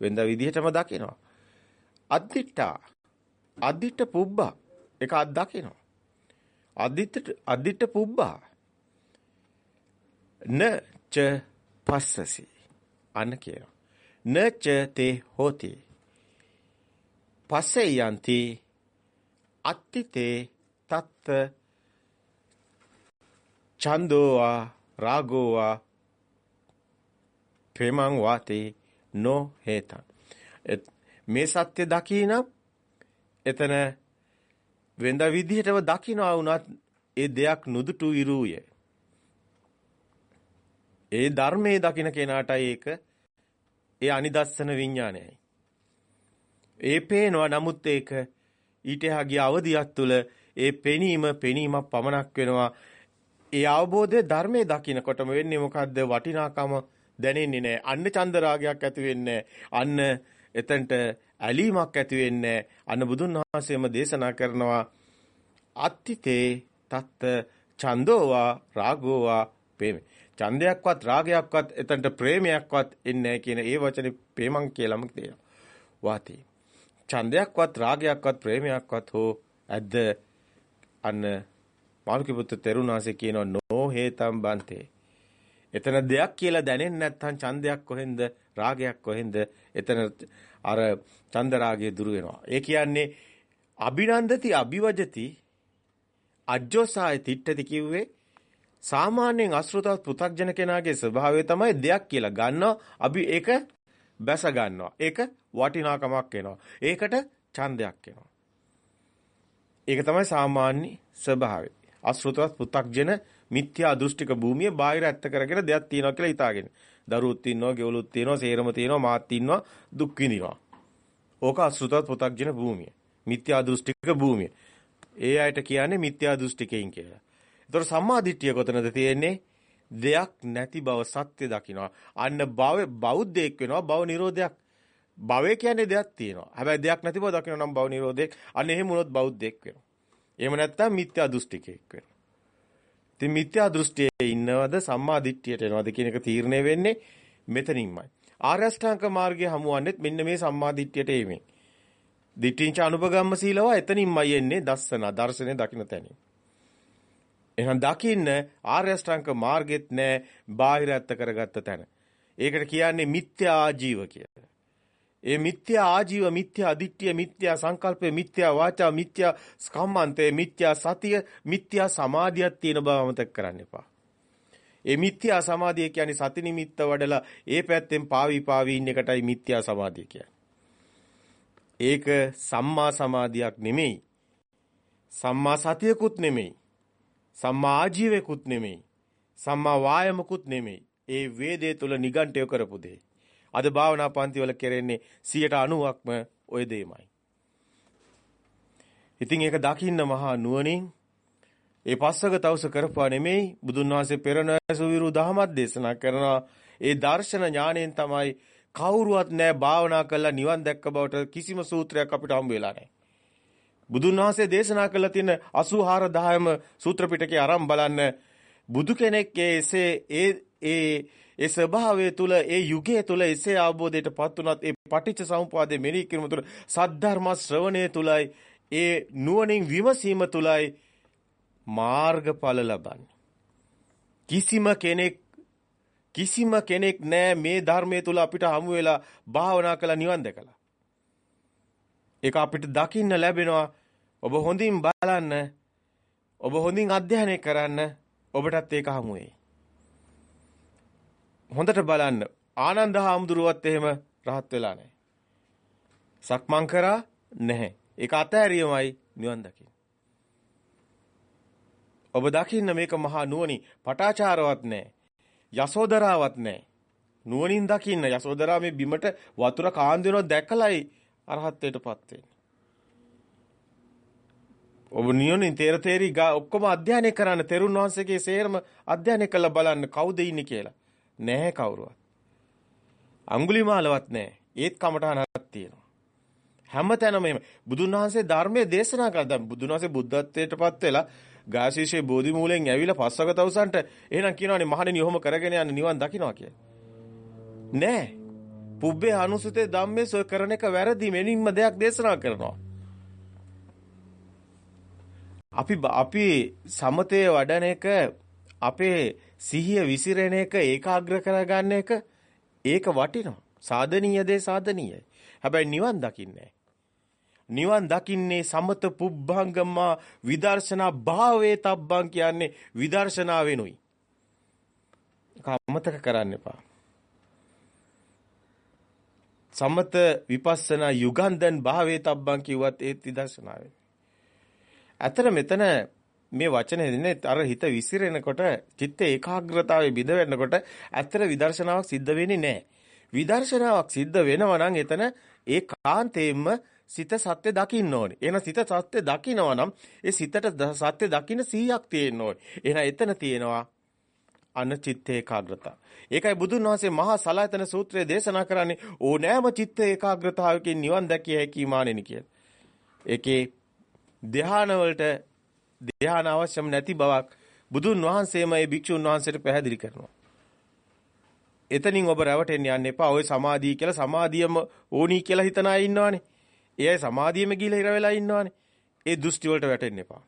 වෙනද විදිහටම දකිනවා. අද්දිට්ඨා අද්දිට්ඨ පුබ්බා. ඒක අත් දකිනවා. අද්දිට්ඨ අද්දිට්ඨ පුබ්බා. න ච පස්සසි. අන්න කියනවා. න ච තේ හෝති. පස්සේ යන්ති අත්තිතේ තත්ත චන්දෝවා රාගෝවා ප්‍රේමං වාතේ නෝ හේතං. මේ සත්‍ය දකිනම් එතන වෙනද විදිහටම දකින්නවා වුණත් ඒ දෙයක් නුදුටු ඉරුය. ඒ ධර්මයේ දකින්න කෙනාටයි ඒක ඒ අනිදස්සන විඥානයයි. ඒ පේනවා නමුත් ඒක ඊට එහා අවධියක් තුළ ඒ පෙනීම පෙනීමක් පමණක් වෙනවා. ඒ අවබෝධය ධර්මයේ දකින්නකොටම වෙන්නේ මොකද්ද වටිනාකම දැනෙන්නේ නැහැ. අන්න චන්දරාගයක් ඇති වෙන්නේ අන්න එතනට ඇලීමක් ඇති වෙන්නේ අන්න බුදුන් වහන්සේම දේශනා කරනවා අත්තිතේ තත්ත චන්දෝවා රාගෝවා ප්‍රේමේ. ඡන්දයක්වත් රාගයක්වත් එතනට ප්‍රේමයක්වත් එන්නේ කියන ඒ වචනේ ප්‍රේමං කියලාම තියෙනවා වාති. ඡන්දයක්වත් රාගයක්වත් ප්‍රේමයක්වත් හෝ ඇද්ද? අන්න මාළුක්‍ය පුත්‍ර තෙරුණාසේ කියනවා නෝ හේතම් බන්තේ. එතන දෙයක් කියලා දැනෙන්නේ නැත්නම් ඡන්දයක් කොහෙන්ද? රාගයක් කොහෙන්ද? එතන අර ඡන්ද රාගය දුර වෙනවා. ඒ කියන්නේ අභිනන්දති අභිවජති අජ්ජෝසාය තිට්ඨති කිව්වේ සාමාන්‍යයෙන් අසෘතවත් පෘ탁ජන කෙනාගේ ස්වභාවය තමයි දෙයක් කියලා ගන්නවා. අපි ඒක බැස ගන්නවා. ඒක වටිනාකමක් එනවා. ඒකට ඡන්දයක් එනවා. ඒක තමයි සාමාන්‍ය ස්වභාවය. අසෘතවත් පෘ탁ජන මිත්‍යා දෘෂ්ටික භූමිය බාහිර ඇත්ත කරගෙන දෙයක් තියනවා කියලා හිතාගෙන. දරුවොත් ඉන්නවා ගෙවලුත් තියෙනවා සේරම තියෙනවා මාත් ඉන්නවා දුක් විඳිනවා ඕක අසෘතවත් පෘ탁ජන භූමිය මිත්‍යා දෘෂ්ටික භූමිය ඒ අයට කියන්නේ මිත්‍යා දෘෂ්ටිකයින් කියලා ඒතර සම්මා දිට්ඨිය කොතනද තියෙන්නේ? දෙයක් නැති බව සත්‍ය දකිනවා. අන්න භව බෞද්ධයෙක් වෙනවා භව නිරෝධයක්. භවය කියන්නේ දෙයක් තියෙනවා. හැබැයි දෙයක් නැති බව දකිනවා නම් භව නිරෝධයක්. අන්න එහෙම වුණොත් බෞද්ධයෙක් වෙනවා. එහෙම නැත්නම් මිත්‍යා දෘෂ්ටිකයෙක් වෙනවා. ඉතින් මිත්‍යා දෘෂ්ටියේ ඉන්නවද සම්මා දිට්ඨියට එනවද කියන එක තීරණය වෙන්නේ මෙතනින්මයි. ආර්ය අෂ්ටාංග මාර්ගයේ හමුවන්නේත් මෙන්න මේ සම්මා දිට්ඨියට එීමෙන්. දිට්ඨිංච අනුපගම්ම සීලව එතනින්මයි එන්නේ දස්සන දර්ශනේ දකින්න තැනින්. එහෙනම් දකින්න ආර්ය අෂ්ටාංග මාර්ගෙත් නෑ බාහිර ඇත්ත කරගත්ත තැන. ඒකට කියන්නේ මිත්‍යා ආජීව කියලා. ඒ මිත්‍යා ආජීව මිත්‍යා අදිට්ඨිය මිත්‍යා සංකල්පය මිත්‍යා වාචා මිත්‍යා ස්කම්මන්තේ මිත්‍යා සතිය මිත්‍යා සමාධියක් තියෙන බව අමතක කරන්න එපා. ඒ මිත්‍යා සමාධිය කියන්නේ සති නිමිත්ත වඩලා ඒ පැත්තෙන් පාවි පාවි ඉන්න එකටයි මිත්‍යා සමාධිය කියන්නේ. ඒක සම්මා සමාධියක් නෙමෙයි. සම්මා සතියකුත් නෙමෙයි. සම්මා ආජීවයකුත් නෙමෙයි. සම්මා වායමකුත් නෙමෙයි. ඒ වේදේ තුල නිගණ්ඨය කරපු දේ. අද භාවනා පන්ති වල කරන්නේ 90%ක්ම ওই දෙයමයි. ඉතින් ඒක දකින්න මහා නුවණින් ඒ පස්සක තවස කරපුවා නෙමෙයි බුදුන් වහන්සේ පෙර නොඇසුවිරු දහමක් දේශනා කරනවා. ඒ දර්ශන ඥාණයෙන් තමයි කවුරුවත් නැහැ භාවනා කළා නිවන් දැක්ක බවට කිසිම සූත්‍රයක් අපිට හම්බ වෙලා නැහැ. බුදුන් වහන්සේ දේශනා කළ තියෙන 84000ම සූත්‍ර පිටකේ අරන් බලන්න බුදු කෙනෙක් එසේ ඒ ඒ ඒ ස්වභාවය තුල ඒ යුගයේ තුල එසේ අවබෝධයටපත් උනත් ඒ පටිච්ච සමුප්පාදයේ මෙනෙහි කිරීම තුල සද්ධර්ම ශ්‍රවණය තුලයි ඒ නුවණින් විමසීම තුලයි මාර්ගඵල ලබන්නේ. කිසිම කෙනෙක් කිසිම කෙනෙක් නෑ මේ ධර්මයේ තුල අපිට හමු වෙලා භාවනා කළා නිවන් දැකලා. ඒක අපිට දකින්න ලැබෙනවා. ඔබ හොඳින් බලන්න ඔබ හොඳින් අධ්‍යයනය කරන්න ඔබටත් ඒක හමු වෙයි. හොඳට බලන්න ආනන්ද හාමුදුරුවත් එහෙම රහත් වෙලා නැහැ. සක්මන් කරා නැහැ. ඒක අතහැරියමයි නිවන් දකින්න. ඔබ දකින්න මේක මහා නුවණි පටාචාරවත් නැහැ. යසෝදරාවත් නැහැ. නුවණින් දකින්න යසෝදරා මේ බිමට වතුර කාන්දිනව දැකලයි අරහත්ත්වයටපත් වෙන්නේ. ඔබ නියොනින් තේර තේරි ඔක්කොම අධ්‍යයනය කරන්න තෙරුන් වහන්සේගේ සේරම අධ්‍යයනය කරලා බලන්න කවුද ඉන්නේ කියලා. නැහැ කවුරුවත්. අඟුලිමාලවත් නැහැ. ඒත් කමටහනක් තියෙනවා. හැමතැනම එහෙම බුදුන් වහන්සේ ධර්මයේ දේශනා කළා. දැන් බුදුන් වහන්සේ බුද්ධත්වයටපත් වෙලා ගාශීෂේ බෝධි මූලෙන් ඇවිල්ලා පස්වක තවුසන්ට එහෙනම් කියනවානේ මහණෙනි ඔහොම කරගෙන යන්න නිවන් දකින්නවා කියලා. නෑ. පුබ්බේ අනුසුතේ ධම්මේ සොය කරන එක වැරදි මෙනින්ම දෙයක් දේශනා කරනවා. අපි අපි සමතේ වඩන එක අපේ සිහිය විසිරෙන එක ඒකාග්‍ර කරගන්න එක ඒක වටිනවා. සාධනීය දේ සාධනීයයි. හැබැයි නිවන් දකින්නේ නිවන් දකින්නේ සමත පුබ්බංගමා විදර්ශනා භාවේ තබ්බං කියන්නේ විදර්ශනා වෙනුයි. කමතක කරන්න එපා. සමත විපස්සනා යුගන්ධන් භාවේ තබ්බං කිව්වත් ඒත් විදර්ශනා වෙයි. ඇතර මෙතන මේ වචනේ දෙන්නේ අර හිත විසිරෙනකොට චිත්ත ඒකාග්‍රතාවයේ බිඳ වෙනකොට ඇතර විදර්ශනාවක් සිද්ධ වෙන්නේ නැහැ. විදර්ශනාවක් සිද්ධ වෙනවා නම් එතන ඒකාන්තයෙන්ම සිත සත්‍ය දකින්න ඕනේ. එහෙනම් සිත සත්‍ය දකිනවා නම් ඒ සිතට සත්‍ය දකින්න 100ක් තියෙන්න ඕනේ. එහෙනම් එතන තියෙනවා අන චිත්ත ඒකාග්‍රතාව. ඒකයි බුදුන් වහන්සේ මහා සලායතන සූත්‍රයේ දේශනා කරන්නේ ඕනෑම චිත්ත ඒකාග්‍රතාවකින් නිවන් දැකිය හැකි මානෙනි කියලා. ඒකේ ධ්‍යාන වලට ධ්‍යාන අවශ්‍යම නැති බවක් බුදුන් වහන්සේම ඒ භික්ෂුන් වහන්සේට පැහැදිලි කරනවා. එතනින් ඔබ රැවටෙන්න යන්න එපා. ওই සමාධිය කියලා සමාධියම ඕනි කියලා හිතන අය ඉන්නවනේ. ඒ අය සමාධියෙම ගිහිලා ඉර වෙලා ඉන්නවනේ. ඒ දෘෂ්ටි වලට වැටෙන්න එපා.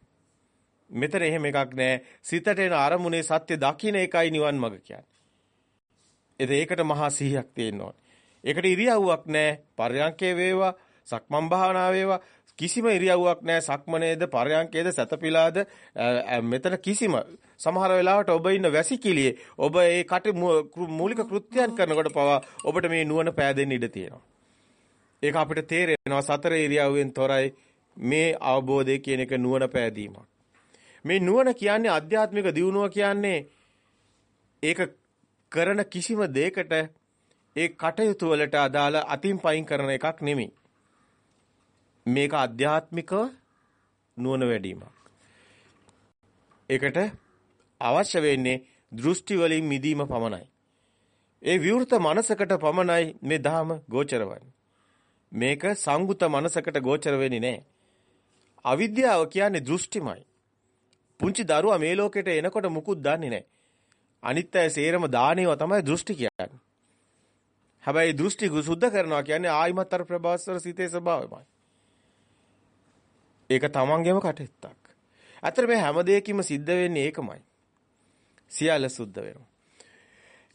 මෙතන එහෙම එකක් නැහැ. සිතට එන අරමුණේ සත්‍ය දකින්න එකයි නිවන් මඟ කියන්නේ. ඒකට මහා සිහියක් තියෙන්න ඕනේ. ඒකට ඉරියව්වක් නැහැ. පර්යංකේ වේවා, සක්මන් භාවනා වේවා කිසිම ඉරියව්වක් නැහැ. සක්මනේද, පර්යංකේද, සතපිලාද මෙතන කිසිම සමහර වෙලාවට ඔබ ඉන්න වැසිකිළියේ ඔබ ඒ කට මූලික කෘත්‍යයන් කරනකොට පවා ඔබට මේ නුවණ පෑදෙන්න ඉඩ තියෙනවා. ඒක අපිට තේරෙනවා සතර ඉරියව්වෙන් තොරයි මේ අවබෝධය කියන එක නුවණ පෑදීමක්. මේ නුවණ කියන්නේ ආධ්‍යාත්මික දියුණුව කියන්නේ ඒක කරන කිසිම දෙයකට ඒ කටයුතු වලට අදාළ අතින් පයින් කරන එකක් නෙමෙයි. මේක ආධ්‍යාත්මික නුවණ වැඩිවීමක්. ඒකට අවශ්‍ය වෙන්නේ දෘෂ්ටි වලින් මිදීම පමණයි. ඒ විවෘත මනසකට පමණයි මේ ධහම ගෝචර මේක සංගුත මනසකට ගෝචර වෙන්නේ නැහැ. අවිද්‍යාව කියන්නේ දෘෂ්ටිමයි. පුංචි දරුවා මේ ලෝකෙට එනකොට මුකුත් දන්නේ නැහැ. අනිත් අය සේරම දානේව තමයි දෘෂ්ටි කියන්නේ. හැබැයි දෘෂ්ටි සුද්ධ කරනවා කියන්නේ ආයිමත් අර ප්‍රභාස්වර සිතේ ස්වභාවයමයි. ඒක තමන්ගේම කටයුත්තක්. අතර මේ හැම දෙයකින්ම සිද්ධ වෙන්නේ ඒකමයි. සියල්ල සුද්ධ වෙනවා.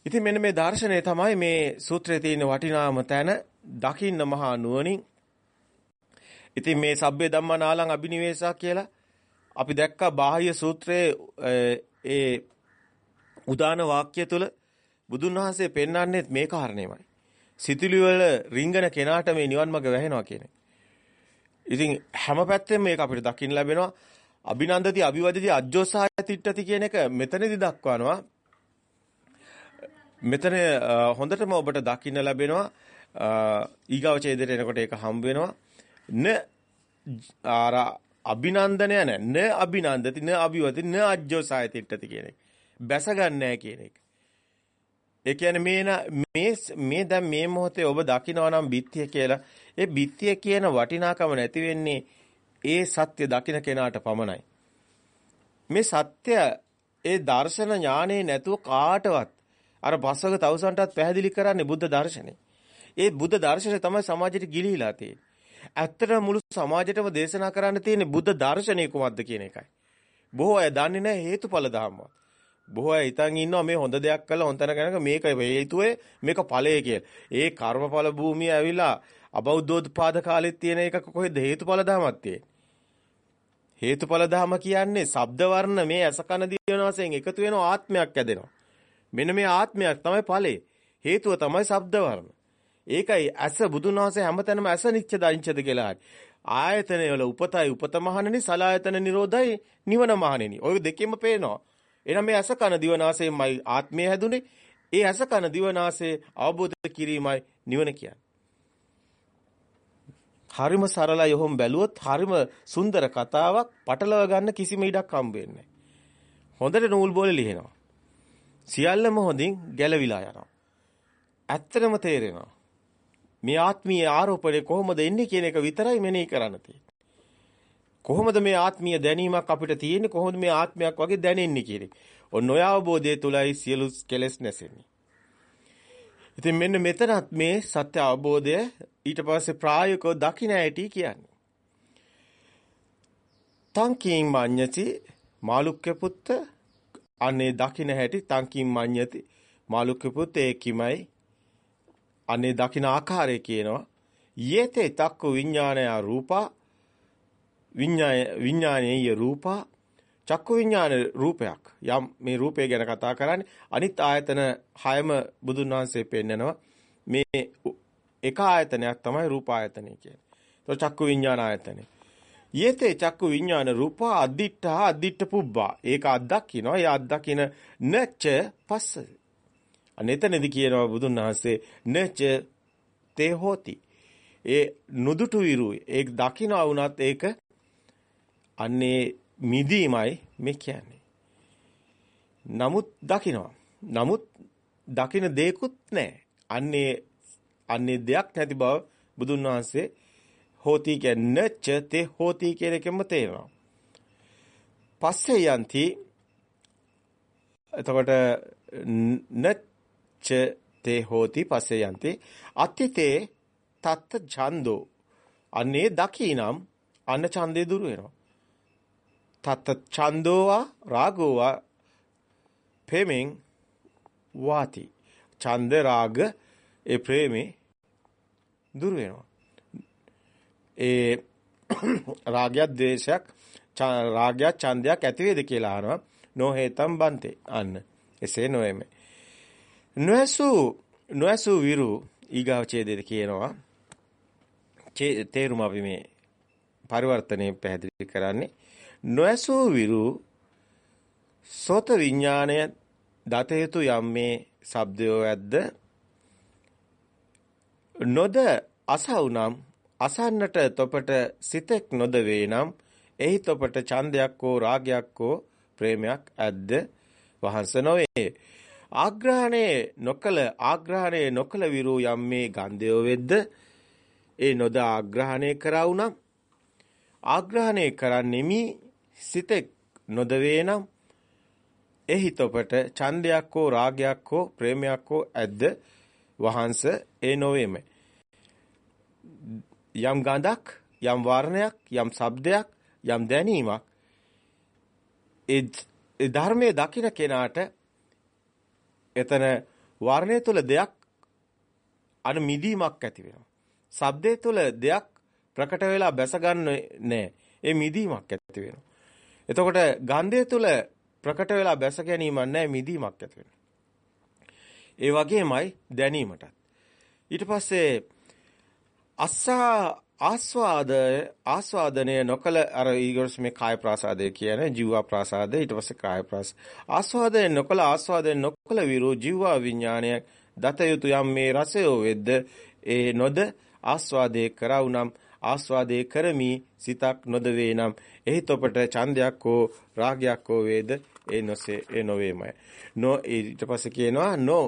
ඉතින් මෙන්න මේ දර්ශනය තමයි මේ සූත්‍රයේ තියෙන වටිනාම තැන දකින්න මහා නුවණින්. ඉතින් මේ සබ්බේ ධම්මා නාලං අබිනිවේෂා කියලා අපි දැක්කා බාහ්‍ය සූත්‍රයේ ඒ උදාන වාක්‍ය තුල බුදුන් වහන්සේ පෙන්වන්නේ මේ කාරණේමයි. සිතුලි වල රිංගන කෙනාට මේ නිවන් මඟ වැහෙනවා කියන්නේ. ඉතින් හැම පැත්තෙම මේක අපිට දකින්න ලැබෙනවා. අභිනන්දති අභිවදති අජ්ජෝසහය තිට්ඨති කියන එක මෙතනදී දක්වනවා. මෙතන හොඳටම ඔබට දකින්න ලැබෙනවා. ඊගාව ඡේදයට එනකොට ඒක හම්බ වෙනවා. න ආර අභිනන්දනය නැ න අභිනන්දති න අභිවදති න අජ්ජෝසහය තිට්ඨති කියන එක. බැස ගන්නෑ කියන එක. ඒ කියන්නේ මේ මේ මේ දැන් මේ මොහොතේ ඔබ දකිනවා නම් බිත්තිය කියලා ඒ බිත්තිය කියන වටිනාකම නැති වෙන්නේ ඒ සත්‍ය දකින කෙනාට පමණයි. මේ සත්‍ය ඒ දර්ශන ඥානේ නැතුව කාටවත් අර බස්සක තවුසන්ටත් පැහැදිලි කරන්නේ බුද්ධ දර්ශනේ. ඒ බුද්ධ දර්ශනේ තමයි සමාජයට ගිලිහිලා තියෙන්නේ. ඇත්තටම මුළු සමාජයටම දේශනා කරන්න තියෙන්නේ බුද්ධ දර්ශනය කුමක්ද කියන එකයි. බොහෝ අය දන්නේ නැහැ හේතුඵල ධර්මවත්. බොහෝ අය හිතන් ඉන්නවා මේ හොඳ දෙයක් කළා හොඳ තැනක මේක හේතුවේ මේක ඵලය කියලා. ඒ කර්මඵල භූමිය ඇවිලා අබෞද්ධෝත්පාද කාලෙත් තියෙන එක කොහෙද හේතුඵල ධමයක් තියෙන්නේ. හේතුඵල ධම කියන්නේ ශබ්ද වර්ණ මේ අසකන දිවනාසයෙන් එකතු වෙන ආත්මයක් ඇදෙනවා. මෙන්න මේ ආත්මයක් තමයි ඵලේ. හේතුව තමයි ශබ්ද වර්ණ. ඒකයි ඇස බුදුන් වහන්සේ හැමතැනම ඇස නිච්ච දංචද කියලා. ආයතන වල උපතයි උපත මහණෙනි සලායතන නිරෝධයි නිවන මහණෙනි. ඔය දෙකෙම පේනවා. එහෙනම් මේ ඇස කන දිවනාසයෙන්මයි ආත්මය හැදුනේ. ඒ ඇස කන දිවනාසය අවබෝධ කිරීමයි නිවන කියන්නේ. හරිම සරලයි ඔහොම බැලුවොත් හරිම සුන්දර කතාවක් පටලව ගන්න කිසිම ඉඩක් හම්බ වෙන්නේ හොඳට නූල් බෝලේ ලියනවා. සියල්ලම හොඳින් ගැලවිලා යනවා. ඇත්තටම තේරෙනවා. මේ ආත්මීය ආරෝපණය කොහොමද එන්නේ කියන එක විතරයි මෙනෙහි කරන්න තියෙන්නේ. කොහොමද මේ ආත්මීය දැනීමක් අපිට තියෙන්නේ කොහොමද මේ ආත්මයක් වගේ දැනෙන්නේ කියන එක. ඔන්න ඔය අවබෝධය තුලයි සියලු කෙලෙස් නැසෙන්නේ. ඉතින් මෙන්න මෙතනත් මේ සත්‍ය අවබෝධය ඊට පස්සේ ප්‍රායෝගිකව දකින්න ඇටි කියන්නේ. තංකින් මඤ්ඤති මාළුක්‍ය පුත්ත අනේ දකින්න හැටි තංකින් මඤ්ඤති මාළුක්‍ය පුත්ත ඒකිමයි අනේ දකින්න ආකාරය කියනවා යේතේ තක්ක විඥානය රූපා විඥාය විඥානීය රූපා චක්කු විඥාන රූපයක් යම් මේ රූපය ගැන කතා කරන්නේ අනිත් ආයතන හයම බුදුන් වහන්සේ පෙන්නනවා මේ එක ආයතනයක් තමයි රූප ආයතනය කියන්නේ. તો චක්කු විඥාන ආයතනය. යේතේ චක්කු විඥාන රූපා අද්දිට්ඨා අද්දිට්ඨ පුබ්බා. ඒක අත්දකින්නවා. ඒ අත්දකින නච පස්ස. අනෙතනදි කියනවා බුදුන් වහන්සේ නච තේ හෝති. ඒ නුදුටු විරු ඒක දකින්නවා වුණත් ඒක අන්නේ මිදීමයි මේ කියන්නේ. නමුත් දකින්නවා. නමුත් දකින්න දෙයක්වත් නැහැ. අන්නේ අන්නේ දෙයක් නැති බව බුදුන් වහන්සේ හෝති කියන්නේ චතේ හෝති කියන එකෙන්ම තේරෙනවා. පස්සේ යන්ති එතකොට නච්ච තේ හෝති පස්සේ යන්ති අත්තිතේ තත්ත ඡන්தோ අනේ දකිනම් අන්න ඡන්දේ දුර වෙනවා. තත් ඡන්தோවා රාගෝවා ප්‍රේමෙන් වාති. ඡන්ද රාග ඒ ප්‍රේමේ දුර වෙනවා. ඒ රාගයක් ද්වේෂයක් රාගයක් ඡන්දයක් ඇති වේද කියලා අහනවා. නොහේතම් බන්තේ. අන්න. එසේ නොෙමෙ නොඇසු නොඇසු විරු ඊගාව ඡේදෙද කියනවා. තේරුම අපි මේ පරිවර්තනයේ පැහැදිලි කරන්නේ. නොඇසු විරු සෝත විඥාණය දත යුතු යම් මේ ශබ්දයෝ ඇද්ද? නොද අසවුනම් අසන්නට තොපට සිතෙක් නොද වේනම් එහි තොපට ඡන්දයක් හෝ රාගයක් හෝ ප්‍රේමයක් ඇද්ද? වහන්ස නොවේ. ආග්‍රහණේ නොකල ආග්‍රහණේ නොකල විරු යම් මේ ගන්ධයෝ වෙද්ද? ඒ නොද ආග්‍රහණය කරවුනම් ආග්‍රහණය කරන්නෙමි. සිතෙක් නොදවේ නම් එහි තොපට ඡන්දයක් හෝ රාගයක් හෝ ප්‍රේමයක් හෝ ඇද්ද වහන්ස ඒ නොවේම යම් ගඳක් යම් වර්ණයක් යම් ශබ්දයක් යම් දැනීමක් ඒ ධර්මයේ දකින්න කෙනාට එතන වර්ණය තුල දෙයක් අන මිදීමක් ඇති වෙනවා. ශබ්දයේ තුල දෙයක් ප්‍රකට වෙලා බැස ගන්න නෑ. ඒ මිදීමක් ඇති වෙනවා. එතකොට ගන්ධය තුල ප්‍රකට වෙලා බැස ගැනීමක් නැහැ මිදීමක් ඇති වෙනවා. ඒ වගේමයි දැනීමටත්. ඊට පස්සේ අස්සා ආස්වාද ආස්වාදනය නොකල අර ඊගොස් මේ කාය ප්‍රාසාදය කියන්නේ ජීවා ප්‍රාසාදය ඊට පස්සේ කාය ප්‍රාස ආස්වාදය නොකල ආස්වාදය නොකල විරෝ ජීවා විඥානය දත යුතු යම් මේ රසය වෙද්ද ඒ නොද ආස්වාදේ කරවුනම් ආස්වාදේ කරමි සිතක් නොදවේ නම්. එහි තොපට ඡන්දයක් හෝ රාගයක් හෝ වේද? ඒ නොසේ ඒ නොවේමයි. නො ඊට පස්සේ කියනවා නො.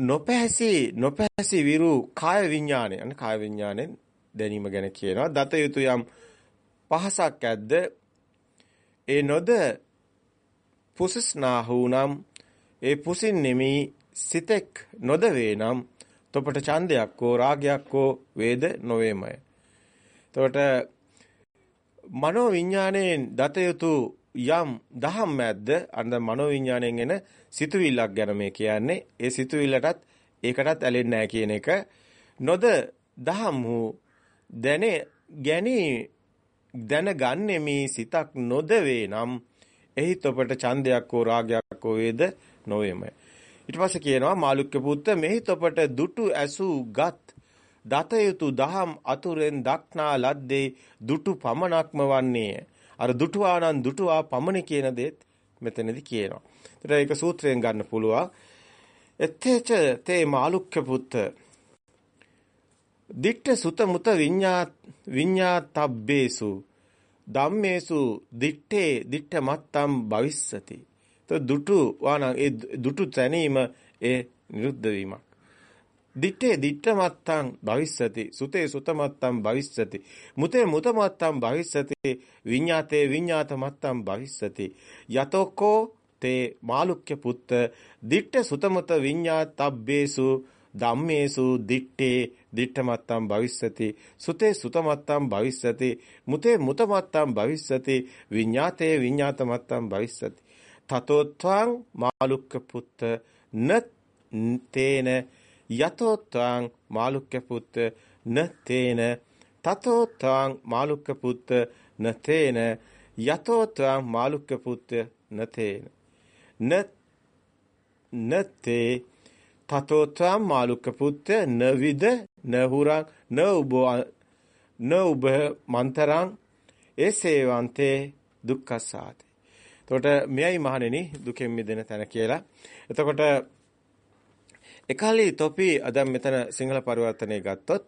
නොපැසි නොපැසි විරු කාය විඥානය. අන්න කාය විඥාණයෙන් දැනීම ගැන කියනවා. දත යුතු යම් පහසක් ඇද්ද? ඒ නොද පුසස්නා වූනම් ඒ පුසින් නෙමි සිතෙක් නොද වේනම් තොපට ඡන්දයක් හෝ රාගයක් හෝ වේද නොවේමය. එතකොට මනෝ විඥාණයෙන් දත යුතු යම් දහම් මැද්ද අන්න මනෝ විඥාණයෙන් එන සිතුවිල්ලක් ගැන මේ කියන්නේ. ඒ සිතුවිල්ලටත් ඒකටත් ඇලෙන්නේ නැහැ කියන එක. නොද දහම් වූ දැනේ ගැනි දැනගන්නේ මේ සිතක් නොද වේ නම් එහි තොපට ඡන්දයක් හෝ රාගයක් හෝ වේද නොවේමයි. ඊට පස්සේ කියනවා මාළුක්‍ය පුත්ත මෙහි තොපට දුටු ඇසුගත් දත යුතු දහම් අතුරෙන් දක්නා ලද්දේ දුටු පමණක්ම වන්නේ අර දුටුවානන් දුටුවා පමණ කියන දෙත් මෙතනදී කියනවා. ඒතර ඒක සූත්‍රයෙන් ගන්න පුළුවන්. එත්තේච තේ මාළුක්‍ය පුත්ත දිට්ඨ සුත මුත විඤ්ඤා විඤ්ඤාතබ්බේසු ධම්මේසු දිත්තේ දිත්ත මත්තම් භවිස්සති දුටු වානම් ඒ දුටු තැනීම ඒ නිරුද්ධ වීමක්. දිත්තේ දිත්ත මත්තං භවිස්සති සුතේ සුත මත්තං භවිස්සති මුතේ මුත මත්තං භවිස්සති විඤ්ඤාතේ විඤ්ඤාත මත්තං භවිස්සති යතෝකෝ තේ මාළුක්‍ය පුත්ත දිට්ඨ සුතමත විඤ්ඤාතබ්බේසු ධම්මේසු දිත්තේ දිත්තමත්තම් භවිස්සති සුතේ සුතමත්තම් භවිස්සති මුතේ මුතමත්තම් භවිස්සති විඤ්ඤාතේ විඤ්ඤාතමත්තම් භවිස්සති තතෝත්වං මාළුක්ක පුත්ත න තේන යතෝත්වං මාළුක්ක පුත්ත න තේන තතෝත්වං මාළුක්ක පුත්ත න තේන යතෝත්වං මාළුක්ක පුත්ත න තේන. න නතේ තතෝත්වං මාළුක්ක පුත්ත න විද න හුරං න උබ න උබ මන්තරං ඒසේවන්තේ දුක්ඛසාති එතකොට මෙයයි මහණෙනි දුකෙන් මිදෙන තැන කියලා. එතකොට එකල්ලි තොපි අද මෙතන සිංහල පරිවර්තනය ගත්තොත්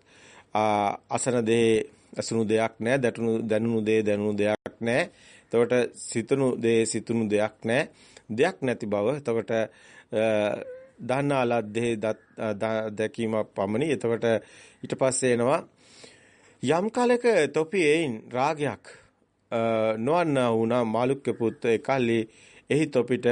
අසන දේ අසුණු දෙයක් නැහැ, දැටුණු දැනුණු දේ දැනුණු දෙයක් නැහැ. එතකොට සිතුණු දේ සිතුණු දෙයක් නැහැ. දෙයක් නැති බව. එතකොට දන්නාලද්දේ දැකීම පමණි. එතකොට ඊට පස්සේ එනවා යම් කාලයක තොපි එයින් රාගයක් නොවන්නා වුණා මාළුක්‍ය පුත්ත එකල්ලි එහි තොපිට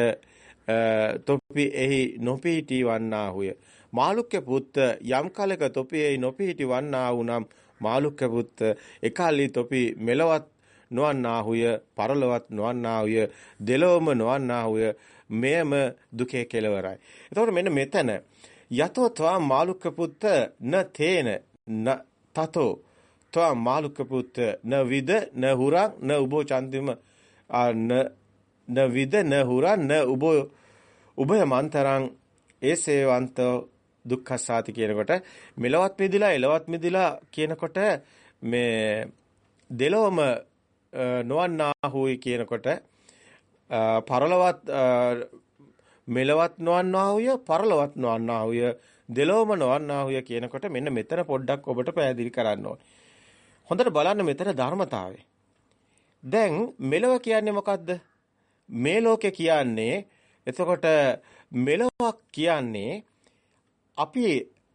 තොපි එහි නොපීටි වන්නාහුය මාළුක්‍ය පුත්ත යම් කලක තොපි එහි නොපීටි වන්නා වුනම් මාළුක්‍ය පුත්ත එකල්ලි තොපි මෙලවත් නොවන්නාහුය පරලොවත් නොවන්නාහුය දෙලොවම නොවන්නාහුය මෙයම දුකේ කෙලවරයි. එතකොට මෙන්න මෙතන යතෝ ත්වා මාළුක්ක පුත්ත න තේන න තතෝ ත්වා මාළුක්ක පුත්ත න විද න හුරං න උබෝ චන්දිම න න විද න හුරං න උබෝ උභය මන්තරං ඒසේවන්තෝ දුක්ඛසාති කියනකොට මෙලවත් මිදිලා එලවත් මිදිලා කියනකොට මේ දෙලොවම නොවන්නාහුයි කියනකොට පරලවත් මෙලවත් නොවන්නාහුය පරලවත් නොවන්නාහුය දෙලොවම නොවන්නාහුය කියනකොට මෙන්න මෙතන පොඩ්ඩක් ඔබට පැහැදිලි කරන්න ඕනේ. හොඳට බලන්න මෙතන ධර්මතාවය. දැන් මෙලව කියන්නේ මොකද්ද? මේ ලෝකේ කියන්නේ එතකොට මෙලොවක් කියන්නේ අපි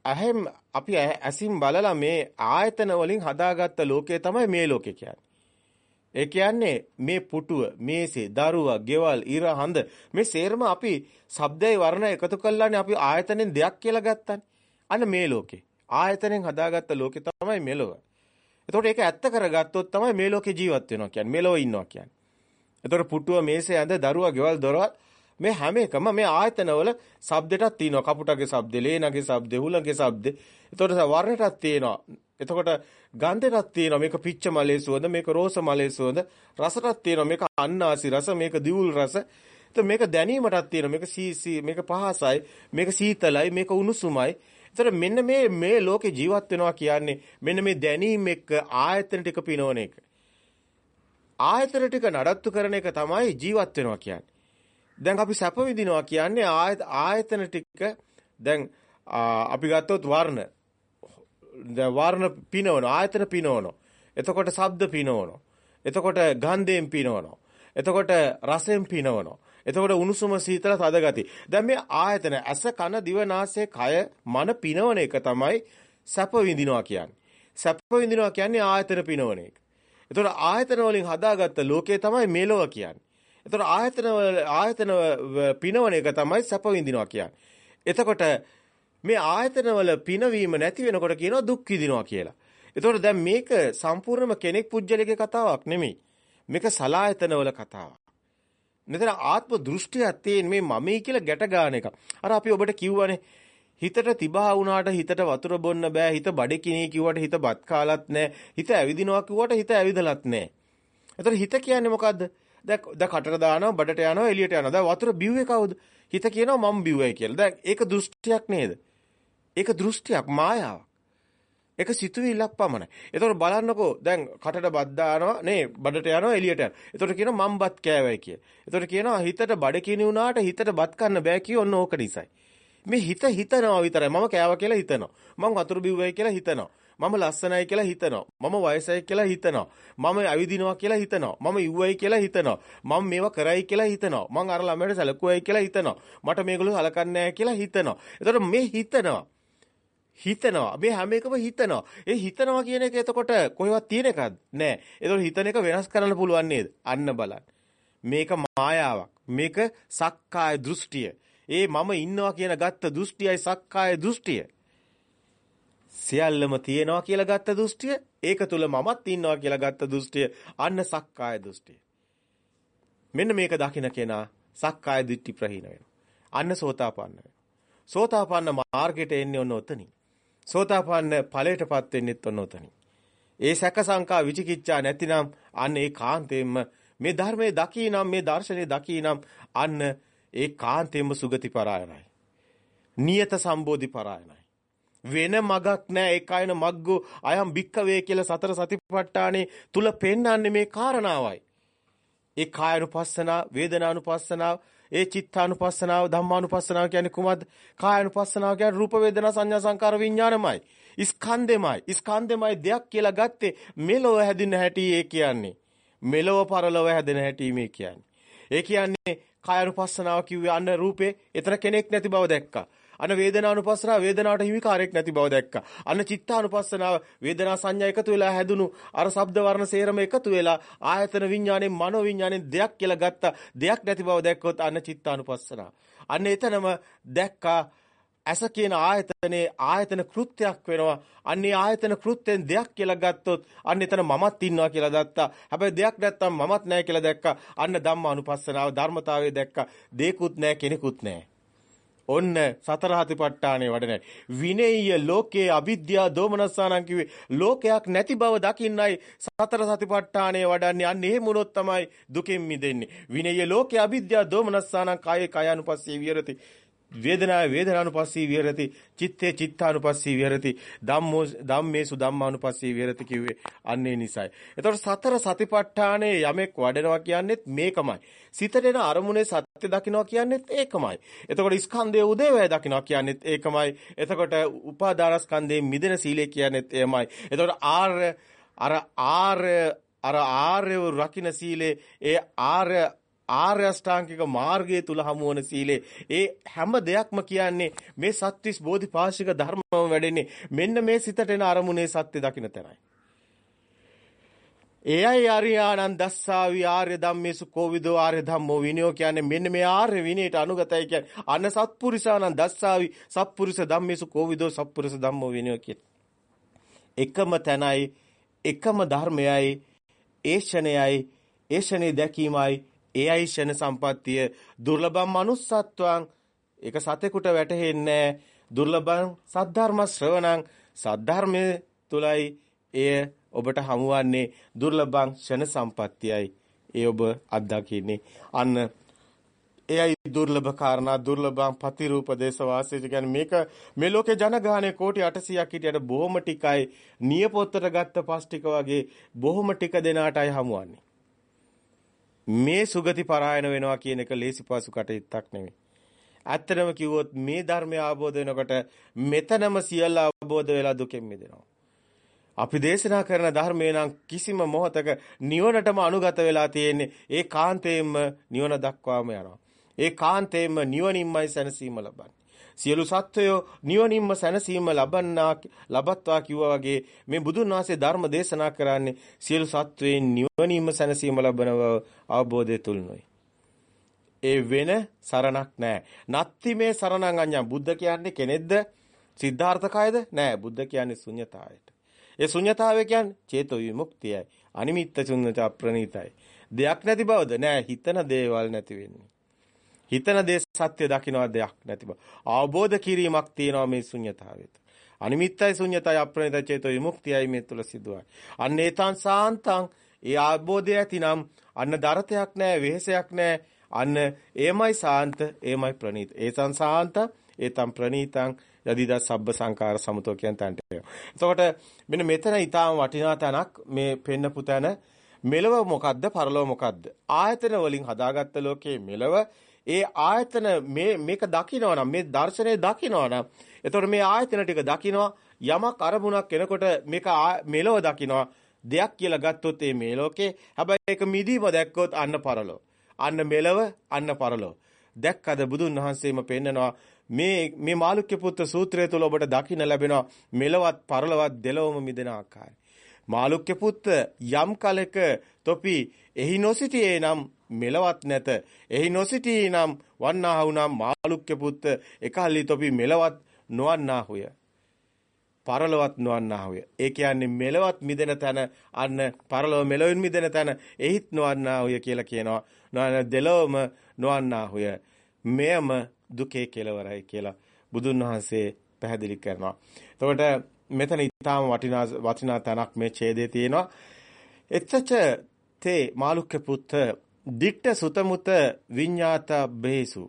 අහෙම් අපි ඇසින් බලලා මේ ආයතන වලින් හදාගත්ත ලෝකය තමයි මේ ලෝකය කියන්නේ. ඒ කියන්නේ මේ පුටුව, මේසේ, දරුවා, ගෙවල්, ඉර හඳ මේ සේරම අපි ශබ්දයේ වර්ණ එකතු කළානේ අපි ආයතනෙන් දෙයක් කියලා ගත්තානේ. අන්න මේ ලෝකේ. ආයතනෙන් හදාගත්ත ලෝකේ තමයි මෙලොව. එතකොට ඒක ඇත්ත කරගත්තොත් තමයි මේ ලෝකේ ජීවත් වෙනවා කියන්නේ. මෙලොව ඉන්නවා කියන්නේ. එතකොට පුටුව, මේසේ, ඇඳ, දරුවා, ගෙවල්, දොරවල් මේ හැම එකම මේ ආයතනවල ශබ්දයටත් තියෙනවා. කපුටගේ ශබ්ද, ලේනගේ ශබ්ද, හුලගේ ශබ්ද. එතකොට වර්ණයටත් තියෙනවා. එතකොට ගන්ධයටත් තියෙනවා. මේක පිච්ච මලේ සුවඳ, මේක රෝස මලේ සුවඳ. රසටත් තියෙනවා. මේක අන්නාසි රස, මේක දිවුල් රස. එතකොට මේක දැනීමටත් තියෙනවා. මේක සීසී, මේක පහසයි, මේක සීතලයි, මේක උණුසුමයි. එතකොට මෙන්න මේ මේ ලෝකේ ජීවත් වෙනවා කියන්නේ මෙන්න මේ දැනීම එක්ක ආයතන ටික පිනවන එක. ආයතන ටික නඩත්තු කරන එක තමයි ජීවත් වෙනවා කියන්නේ. දැන් අපි සැප විඳිනවා කියන්නේ ආයතන ටික දැන් අපි ගත්තොත් වර්ණ. දැන් වර්ණ පිනවන ආයතන පිනවන එතකොට ශබ්ද පිනවන එතකොට ගන්ධයෙන් පිනවන එතකොට රසයෙන් පිනවන එතකොට උණුසුම සීතල තද ගති දැන් මේ ආයතන ඇස කන දිව නාසය කය මන පිනවන එක තමයි සැප විඳිනවා කියන්නේ සැප විඳිනවා කියන්නේ ආයතන පිනවන එක එතකොට ආයතන වලින් හදාගත්ත ලෝකය තමයි මේලොව කියන්නේ එතකොට ආයතන ආයතන පිනවන එක තමයි සැප විඳිනවා කියන්නේ. එතකොට මේ ආයතන වල පිනවීම නැති වෙනකොට කියනවා දුක් විඳිනවා කියලා. එතකොට දැන් මේක සම්පූර්ණම කෙනෙක් පුජ්‍යලගේ කතාවක් නෙමෙයි. මේක සලායතන වල කතාවක්. මෙතන ආත්ම දෘෂ්ටියක් තියෙන මේ මමයි කියලා ගැට ගන්න එක. අර අපි ඔබට කිව්වනේ හිතට තිබා වුණාට හිතට වතුර බොන්න බෑ හිත බඩකිනේ කිව්වට හිත බත් කාලත් නෑ හිත ඇවිදිනවා කිව්වට හිත ඇවිදලත් නෑ. එතකොට හිත කියන්නේ මොකද්ද? දැන් දැන් කටට දානවා බඩට යනවා එළියට යනවා. දැන් වතුර බිව්වේ කවුද? හිත කියනවා මම බිව්වයි කියලා. දැන් ඒක දෘෂ්ටියක් නේද? ඒක දෘෂ්ටියක් මායාවක්. ඒක සිතුවිල්ලක් පමණයි. ඒතකොට බලන්නකෝ දැන් කටට බත් දානවා නේ බඩට යනවා එළියට යනවා. ඒතකොට කියනවා මම බත් කෑවයි කිය. ඒතකොට කියනවා හිතට බඩ කිනි වුණාට හිතට බත් කන්න බෑ කිය ඔන්න ඕක නිසායි. මේ හිත හිතනවා විතරයි. මම කෑවා කියලා හිතනවා. මම වතුර බිව්වයි කියලා හිතනවා. මම ලස්සනයි කියලා හිතනවා. මම වයසයි කියලා හිතනවා. මම ඇවිදිනවා කියලා හිතනවා. මම ඉව්වයි කියලා හිතනවා. මම මේවා කරයි කියලා හිතනවා. මම අර ළමයට සැලකුවයි කියලා හිතනවා. මට මේගොල්ලෝ සලකන්නේ නැහැ කියලා හිතනවා. එතකොට මේ හිතනවා. හිතනවා. මේ හැම එකම හිතනවා. ඒ හිතනවා කියන එක එතකොට කොහෙවත් තියෙන එකක්ද? නෑ. එතකොට හිතන එක වෙනස් කරන්න පුළුවන් නේද? අන්න බලන්න. මේක මායාවක්. මේක සක්කාය දෘෂ්ටිය. ඒ මම ඉන්නවා කියන ගත්ත දෘෂ්ටියයි සක්කාය දෘෂ්ටිය. සියල්ලම තියෙනවා කියලා ගත්ත දෘෂ්ටිය ඒක තුල මමත් ඉන්නවා කියලා ගත්ත දෘෂ්ටිය අන්න සක්කාය දෘෂ්ටිය මෙන්න මේක දකින්න කෙනා සක්කාය දිට්ඨි ප්‍රහීන වෙනවා අන්න සෝතාපන්න වෙනවා සෝතාපන්න මාර්ගයට එන්නේ ඔන්න ඔතනින් සෝතාපන්න ඵලයටපත් වෙන්නෙත් ඔන්න ඔතනින්. ඒ සැක සංකා විචිකිච්ඡා නැතිනම් අන්න ඒ කාන්තේම මේ ධර්මයේ දකීනම් මේ දර්ශනේ දකීනම් අන්න ඒ කාන්තේම සුගති පරායනයි නියත සම්බෝධි පරායනයි වෙන මගක් නැහැ ඒ කයන මග්ගෝ අයම් භික්කවේ කියලා සතර සතිපට්ඨානේ තුල පෙන්වන්නේ මේ කාරණාවයි. ඒ කායනුපස්සනාව, වේදනානුපස්සනාව, ඒ චිත්තානුපස්සනාව, ධම්මානුපස්සනාව කියන්නේ කුමක්ද? කායනුපස්සනාව කියන්නේ රූප වේදනා සංඥා සංකාර විඥානමයි. ස්කන්ධෙමයි. ස්කන්ධෙමයි දෙයක් කියලා ගත්තේ මෙලොව හැදින හැටි ඒ කියන්නේ. මෙලොව පරලොව හැදෙන හැටි මේ කියන්නේ. ඒ කියන්නේ කායනුපස්සනාව කිව්වේ අන්න රූපේ එතන කෙනෙක් නැති බව දැක්කා. අන වේදනානුපස්සනාව වේදනාවට හිමිකාරයක් නැති බව දැක්කා. අන චිත්තානුපස්සනාව වේදනා සංඥා එකතු වෙලා හැදුණු අර ශබ්ද වර්ණ සේරම එකතු වෙලා ආයතන විඥාණයෙන් මනෝ විඥාණයෙන් දෙයක් කියලා ගත්තා. දෙයක් නැති බව දැක්කොත් අන චිත්තානුපස්සනාව. අන්න එතනම දැක්කා ඇස කියන ආයතනේ ආයතන කෘත්‍යයක් වෙනවා. අන්නේ ආයතන කෘත්‍යෙන් දෙයක් කියලා ගත්තොත් අන්න එතන මමත් ඉන්නවා කියලා දත්තා. හැබැයි දෙයක් නැත්තම් මමත් නැහැ කියලා දැක්කා. අන්න ධම්මානුපස්සනාව ධර්මතාවය දැක්කා. දෙකුත් නැහැ කෙනෙකුත් නැහැ. ඔන්න සතර හතිපට්ඨානේ වඩන විනේය ලෝකේ අවිද්‍යා දෝමනස්සානං කිව්වේ ලෝකයක් නැති බව දකින්නයි සතර සතිපට්ඨානේ වඩන්නේ. අන්න එහෙම වුණොත් තමයි දුකෙන් මිදෙන්නේ. විනේය ලෝකේ අවිද්‍යා දෝමනස්සානං කායේ කායानुපස්සී විහෙරති. වේදනාවේ වේදනානුපස්සී විහෙරති චිත්තේ චිත්තානුපස්සී විහෙරති ධම්මෝ ධම්මේසු ධම්මානුපස්සී විහෙරති කිව්වේ අන්නේ නිසයි. එතකොට සතර සතිපට්ඨානේ යමෙක් වඩනවා කියන්නේත් මේකමයි. සිතට එන අරමුණේ සත්‍ය දකින්නවා කියන්නේත් ඒකමයි. එතකොට ස්කන්ධයේ උදේවැය දකින්නවා කියන්නේත් ඒකමයි. එතකොට උපාදානස්කන්ධයේ මිදෙන සීලය කියන්නේත් එයමයි. එතකොට ආර්ය අර ආර්ය අර ආර්යව රකින්න සීලේ ඒ ආර්ය ආර්ය අෂ්ටාංගික මාර්ගය තුල හමුවන සීලේ ඒ හැම දෙයක්ම කියන්නේ මේ සත්‍විස් බෝධිපාශික ධර්මම වැඩෙන්නේ. මෙන්න මේ සිතට එන අරමුණේ සත්‍ය දකින්න තැනයි. එයයි ආර්යානන් දස්සාවි ආර්ය ධම්මේසු කෝවිදෝ ආර්ය ධම්මෝ විනයෝ කියන්නේ මෙන්න මේ ආර්ය විනයට අනුගතයි කියන්නේ. අන්න සත්පුරිසානන් දස්සාවි සත්පුරුෂ ධම්මේසු කෝවිදෝ සත්පුරුෂ ධම්මෝ විනයෝ කියන. එකම තැනයි එකම ධර්මයයි ඒෂණයයි ඒෂණේ දැකීමයි එයයි ෂණ සම්පත්තිය දුර්ලභම් manussත්වං ඒක සතෙකුට වැටහෙන්නේ දුර්ලභම් සද්ධර්ම ශ්‍රවණං සද්ධර්මයේ තුලයි එය ඔබට හමුවන්නේ දුර්ලභම් ෂණ සම්පත්තියයි. ඒ ඔබ අත්දකින්නේ. අන්න එයයි දුර්ලභ කාරණා දුර්ලභම් පතිරූප දේශ වාසය කියන්නේ මේක මේ ලෝකේ ජනගහනය කෝටි 800ක් හිටියට බොහොම ටිකයි නියපොත්තට ගත්ත පස් ටික වගේ බොහොම ටික දෙනාටයි හමුවන්නේ. මේ සුගති පරායන වෙනවා කියන එක ලේසිපාසු කටයුත්තක් නෙමෙයි. ඇත්තටම කිව්වොත් මේ ධර්මය අවබෝධ වෙනකොට මෙතනම සියල්ල අවබෝධ වෙලා දුකෙන් මිදෙනවා. අපි දේශනා කරන ධර්මේ නම් කිසිම මොහතක නිවනටම අනුගත වෙලා තියෙන්නේ ඒ කාන්තේම නිවන දක්වාම යනවා. ඒ කාන්තේම නිවනින්මයි සැනසීම ලබන්නේ. සියලු සත්වයෝ නිවනින්ම සැනසීම ලබන්නා ලබත්වා කිව්වා වගේ මේ බුදුන් වහන්සේ ධර්ම දේශනා කරන්නේ සියලු සත්වයන් නිවනින්ම සැනසීම ලබන අවබෝධය තුලනොයි. ඒ වෙන සරණක් නැහැ. නත්ති මේ සරණං අඤ්ඤා බුද්ධ කියන්නේ කෙනෙක්ද? සිද්ධාර්ථකයද? නෑ බුද්ධ කියන්නේ ශුන්්‍යතාවයට. ඒ ශුන්්‍යතාවය කියන්නේ චේතෝ විමුක්තියයි. අනිමිත්ත ශුන්්‍යත අප්‍රණීතයි. දෙයක් නැති බවද? නෑ හිතන දේවල් නැති වෙන්නේ. හිතන දේ සත්‍ය දකින්න දෙයක් නැති බව. අවබෝධ කිරීමක් තියෙනවා මේ ශුන්්‍යතාවෙත්. අනිමිත්තයි ශුන්්‍යතයි අප්‍රණිත චේතෝ විමුක්තියයි මේ තුල සිදුවයි. අන්න ඒතං සාන්තං ඒ අවබෝධය ඇතිනම් අන්න දරතයක් නැහැ, වෙහෙසයක් නැහැ. අන්න ඒමයි සාන්ත, ඒමයි ප්‍රණීත. ඒතං සාන්ත, ඒතං ප්‍රණීතං යදිදා සබ්බ සංකාර සමතෝ කියන තැනට. එතකොට මෙන්න මෙතන ඊටාම වටිනා තැනක් මේ පෙන්නපු තැන මෙලව මොකද්ද පරලොව මොකද්ද ආයතන වලින් හදාගත්ත ලෝකයේ මෙලව ඒ ආයතන මේ මේක දකිනවනම් මේ දර්ශනය දකිනවනම් එතකොට මේ ආයතන ටික දකිනවා යමක් අරමුණක් එනකොට මේක මෙලව දකිනවා. දෙයක් කියලා ගත්තොත් ඒ මේ ලෝකේ හැබැයි ඒක මිදීම දැක්කොත් අන්න පරලෝ අන්න මෙලව අන්න පරලෝ දැක්කද බුදුන් වහන්සේම පෙන්නනවා මේ මේ මාළුක්‍ය පුත්‍ර සූත්‍රය තුල ඔබට දකින්න ලැබෙනවා මෙලවත් පරලවත් දෙලොවම මිදෙන ආකාරය. මාළුක්‍ය පුත්‍ර යම් කලක තොපි එහි නොසිටියේ නම් මෙලවත් නැත. එහි නොසිටී නම් වන්නා වුනම් මාළුක්‍ය පුත්ත එකල්ලි තොපි මෙලවත් නොවන්නාහුය. පරලවත් නොවන්නාහුය. ඒ කියන්නේ මෙලවත් මිදෙන තැන අන්න පරලොව මෙලොවින් මිදෙන තැන එහිත් නොවන්නාහුය කියලා කියනවා. නොවන දෙලොවම නොවන්නාහුය. මෙයම දුකේ කෙලවරයි කියලා බුදුන් වහන්සේ පැහැදිලි කරනවා. එතකොට මෙතන ඊටාම වටිනා වටිනා තැනක් මේ ඡේදයේ තියෙනවා. එච්චච තේ මාළුක්‍ය පුත්ත දිට්ඨ සුතමුත විඤ්ඤාත බේසු.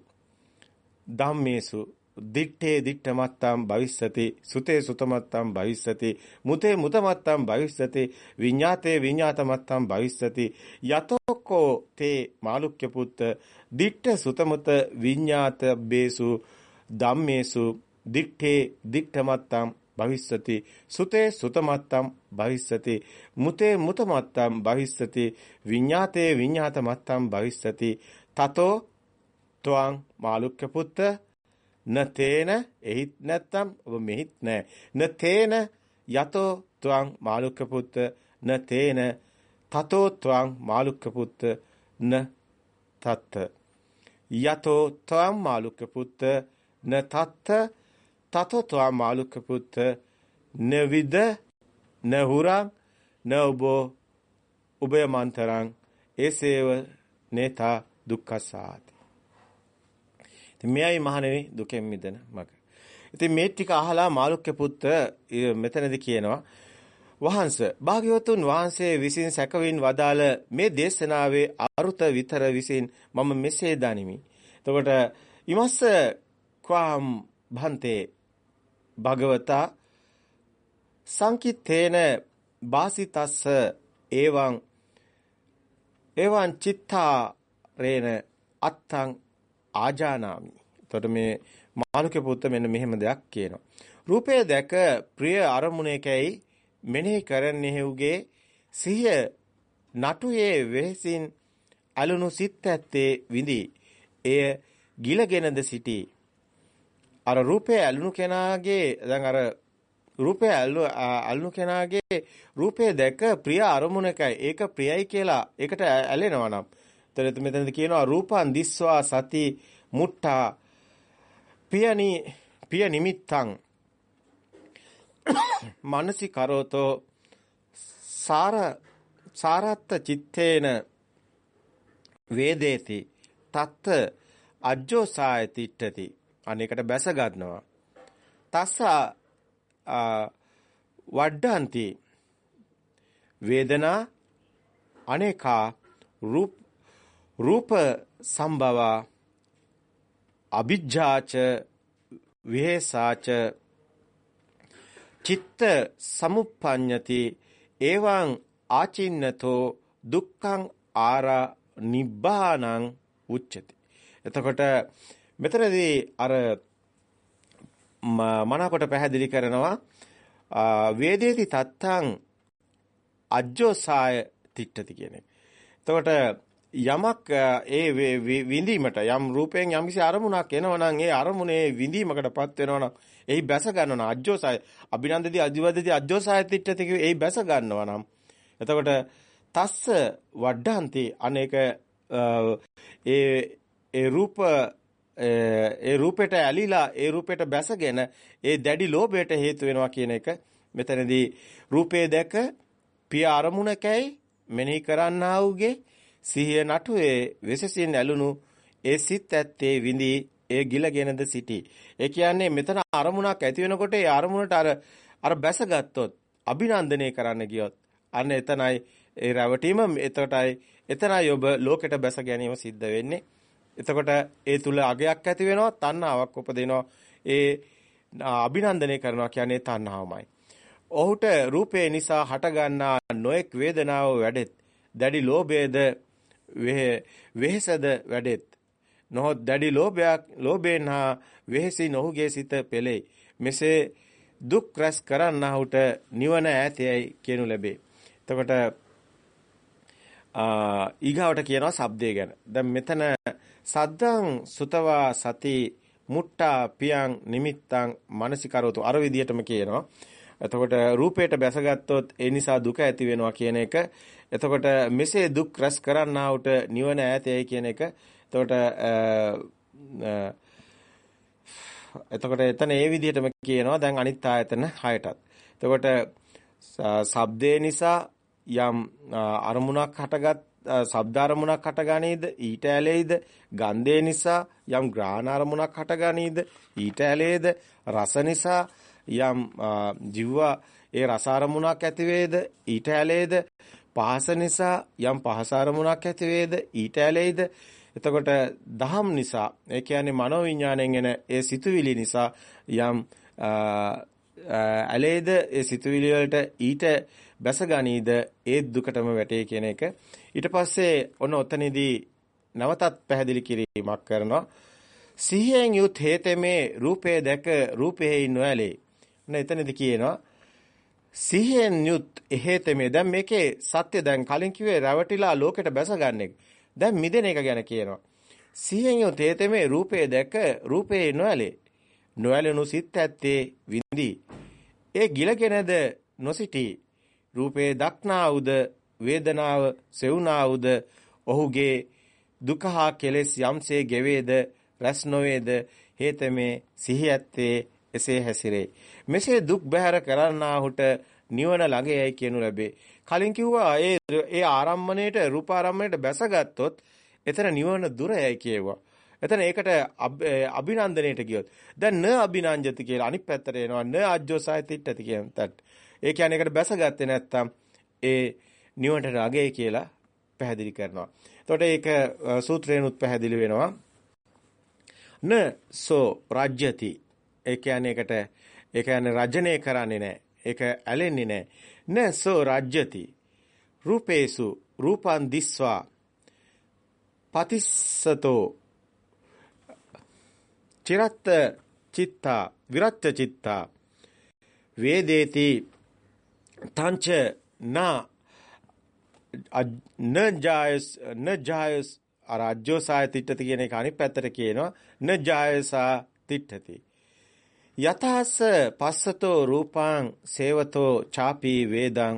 ධම්මේසු දිත්තේ දිත්තමත්තම් භවිස්සති සුතේ සුතමත්තම් භවිස්සති මුතේ මුතමත්තම් භවිස්සති විඤ්ඤාතේ විඤ්ඤාතමත්තම් භවිස්සති. යතෝකෝ තේ මාළුක්‍ය පුත්ත දිත්ත සුතමත විඤ්ඤාත බේසු ධම්මේසු දිත්තේ දිත්තමත්තම් භවිස්සති. සුතේ සුතමත්තම් භවිස්සති. මුතේ මුතමත්තම් භවිස්සති. විඤ්ඤාතේ විඤ්ඤාතමත්තම් භවිස්සති. තතෝ ත්වං මාළුක්‍ය පුත්ත. නතේන එහිත් නැත්තම් ඔබ මෙහිත් නැහැ නතේන යතෝ ත්වං මාළුක්‍ය පුත්ත. නතේන තතෝ ත්වං මාළුක්‍ය පුත්ත. න තත්ත. යතෝ ත්වං මාළුක්‍ය පුත්ත. න තත්ත තතෝත්වා මාළුක පුත්ත නවිද නහුරං නවබෝ උභය මන්තරං ඒසේව නේතා දුක්ඛසාති. ඉතින් මෙයයි මහණෙනි දුකෙන් මිදෙන මග. ඉතින් මේ ටික අහලා මාළුක්‍ය පුත්ත මෙතනදී කියනවා වහන්ස භාග්‍යවතුන් වහන්සේ විසින් සැකවින් වදාළ මේ දේශනාවේ අරුත විතර විසින් මම මෙසේ දනිමි. එතකොට ඉමස්ස ක්වාම් භන්තේ භගවතා සංකිත්තේන වාසිතස්ස එවං එවං චිත්තා රේන අත්තං ආජානාමි. එතකොට මේ මාළුකේ පුත්ත මෙන්න මෙහෙම දෙයක් කියනවා. රූපය දැක ප්‍රිය අරමුණේකයි මෙනෙහි කරන්නෙහිුගේ සිහිය නටුයේ වෙහසින් අලුණු සිත් ඇත්තේ විඳි. එය ගිලගෙනද සිටි. අර රූපය අලුණු කෙනාගේ දැන් අර රූපය අල්ලු කෙනාගේ රූපය දැක ප්‍රිය අරමුණකයි. ඒක ප්‍රියයි කියලා ඒකට ඇලෙනවා නම්. එතන මෙතනදී කියනවා රූපං දිස්වා සති මුට්ටා පියනි පිය නිමිත්තං. මනසි කරෝතෝ සාර සාරත්ත චිත්තේන වේදේති. තත්ත අජ්ජෝසාය තිට්ඨති. අනේකට බැස ගන්නවා. තස්ස වඩ්ඩන්ති. වේදනා අනේකා රූප රූප සම්භවා අවිජ්ජාච විහෙසාච චිත්ත සමුප්පඤ්ඤති එවං ආචින්නතෝ දුක්ඛං ආරා නිබ්බානං උච්චති. එතකොට මෙතනදී අර මනාකොට පැහැදිලි කරනවා වේදේති තත්තං අජ්ජෝසාය තිට්ඨති කියන එක. එතකොට යමක් ඒ විඳීමට යම් රූපයෙන් යම්කිසි අරමුණක් එනවනම් ඒ අරමුණේ විඳීමකටපත් වෙනවනම් එයි බැස ගන්නවනම් අජ්ජෝසාය අභිනන්දති අධිවදති අජ්ජෝසාය තිට්ඨති කිව්වේ එයි බැස ගන්නවනම් එතකොට තස්ස වඩ්ඩන්ති අනේක ඒ ඒ රූප ඒ රූපෙට ඇලිලා ඒ රූපෙට බැසගෙන ඒ දැඩි ලෝභයට හේතු වෙනවා කියන එක මෙතනදී රූපේ දැක පිය අරමුණකයි මෙනෙහි කරන්නා වූගේ සිහිය නටුවේ වෙසසින් ඇලුණු ඒ සිත් ඇත්තේ විඳි ඒ ගිලගෙනද සිටි. ඒ කියන්නේ මෙතන අරමුණක් ඇති වෙනකොට ඒ අරමුණට අර අර බැසගත්තොත් අභිනන්දනය කරන්න ගියොත් අන්න එතනයි ඒ රැවටීම එතකොටයි එතනයි ඔබ ලෝකෙට බැස ගැනීම සිද්ධ වෙන්නේ. එතකොට ඒ තුල අගයක් ඇති වෙනවා තණ්හාවක් උපදිනවා. ඒ අභිනන්දනය කරනවා කියන්නේ තණ්හාවමයි. ඔහුට රූපේ නිසා හටගන්නා නොඑක් වේදනාව වැඩෙත්. දැඩි ලෝභයේද වෙහෙසද වැඩෙත්. නොහොත් දැඩි ලෝභයක් ලෝභයෙන් හා වෙහෙසින් ඔහුගේ සිත පෙළේ. මෙසේ දුක් රැස් කරන්නාහුට නිවන ඈතයයි කියනු ලැබේ. එතකොට ඊගාවට කියනවා shabdය ගැන. දැන් මෙතන සද්දං සුතවා සති මුට්ටා පියං නිමිත්තං මානසිකරෝතු අර විදියටම කියනවා. එතකොට රූපයට බැසගත්තොත් ඒ නිසා දුක ඇති වෙනවා කියන එක. එතකොට මෙසේ දුක් රැස් කරන්නා උට නිවන ඈතයි කියන එක. එතකොට එතකොට එතන ඒ විදිහටම කියනවා දැන් අනිත් ආයතන හයටත්. එතකොට ශබ්දේ නිසා යම් අරමුණක් හටගත් ශබ්ද අරමුණක් හටගනීද? ඊට ඇලෙයිද? ගන්ධය නිසා යම් ග්‍රහණ අරමුණක් හටගනීද? ඊට ඇලෙයිද? රස නිසා යම් ජීව ඒ රස අරමුණක් ඇති වේද ඊට ඇලෙයිද? පහස නිසා යම් පහස අරමුණක් ඇති වේද ඊට ඇලෙයිද? එතකොට දහම් නිසා ඒ කියන්නේ මනෝ විඥාණයෙන් එන ඒ සිතුවිලි නිසා යම් ඇලේද ඒ සිතුවිලි වලට ඊට බැසගනීද ඒ දුකටම වැටේ කියන එක ඊට පස්සේ ඔන්න ඔතනදී නවතත් පැහැදිලි කිරීමක් කරනවා. සිහියෙන් යුත් හේතෙමේ රූපේ දැක රූපෙහි නොඇලේ ඔන්න එතනදී කියනවා සිහියෙන් යුත් හේතෙමේ දැන් මේකේ සත්‍ය දැන් කලින් කිව්වේ රැවටිලා ලෝකෙට බැසගන්න එක දැන් මිදෙන එක ගැන කියනවා. සිහියෙන් යුත් හේතෙමේ රූපේ දැක රූපේ නොඇලේ නොඇලෙනු සිත් ඇත්තේ විඳි. ඒ ගිලගෙනද නොසිටී. රූපේ දක්නා උද වේදනාව සෙවුනා උද ඔහුගේ දුක හා කෙලෙස් යම්සේ ගෙවේද රැස් නොවේද හේතමේ සිහි ඇත්තේ එසේ හැසිරේ. මෙසේ දුක් බැහැර කරන්නාහුට නිවන ළඟ යයි කියනු ලැබේ. කලින් කිව්වා ඒ ඒ ආරම්මණයට රූප ආරම්මණයට බැසගත්තොත් එතන නිවන දුර යයි කියුවා. එතන ඒකට අභිනන්දනයට ගියොත් දැන් න අභිනංජති කියලා අනිත් පැත්තට එනවා න අජ්ජෝසාය තිට්ඨති කියන තත්. ඒ කියන්නේ ඒකට බැසගත්තේ නැත්තම් ඒ නිවනට රගේ කියලා පැහැදිලි කරනවා. එතකොට ඒක සූත්‍රේනුත් පැහැදිලි වෙනවා. න සෝ රාජ්‍යති ඒ කියන්නේ ඒකට ඒ කියන්නේ රජණය කරන්නේ නැහැ. ඒක ඇලෙන්නේ නැහැ. න සෝ රාජ්‍යති රූපේසු රූපං දිස්වා පතිස්සතෝ චිරත්ත චිත්තා විරත්ත චිත්තා වේදේති තංච නා න ජායස් න ජායස් අරාජ්‍යෝ සාය තිට්ඨති කියන එක අනිත් පැත්තට කියනවා. න ජායසා තිට්ඨති. යතහස පස්සතෝ රූපං සේවතෝ ചാපි වේදං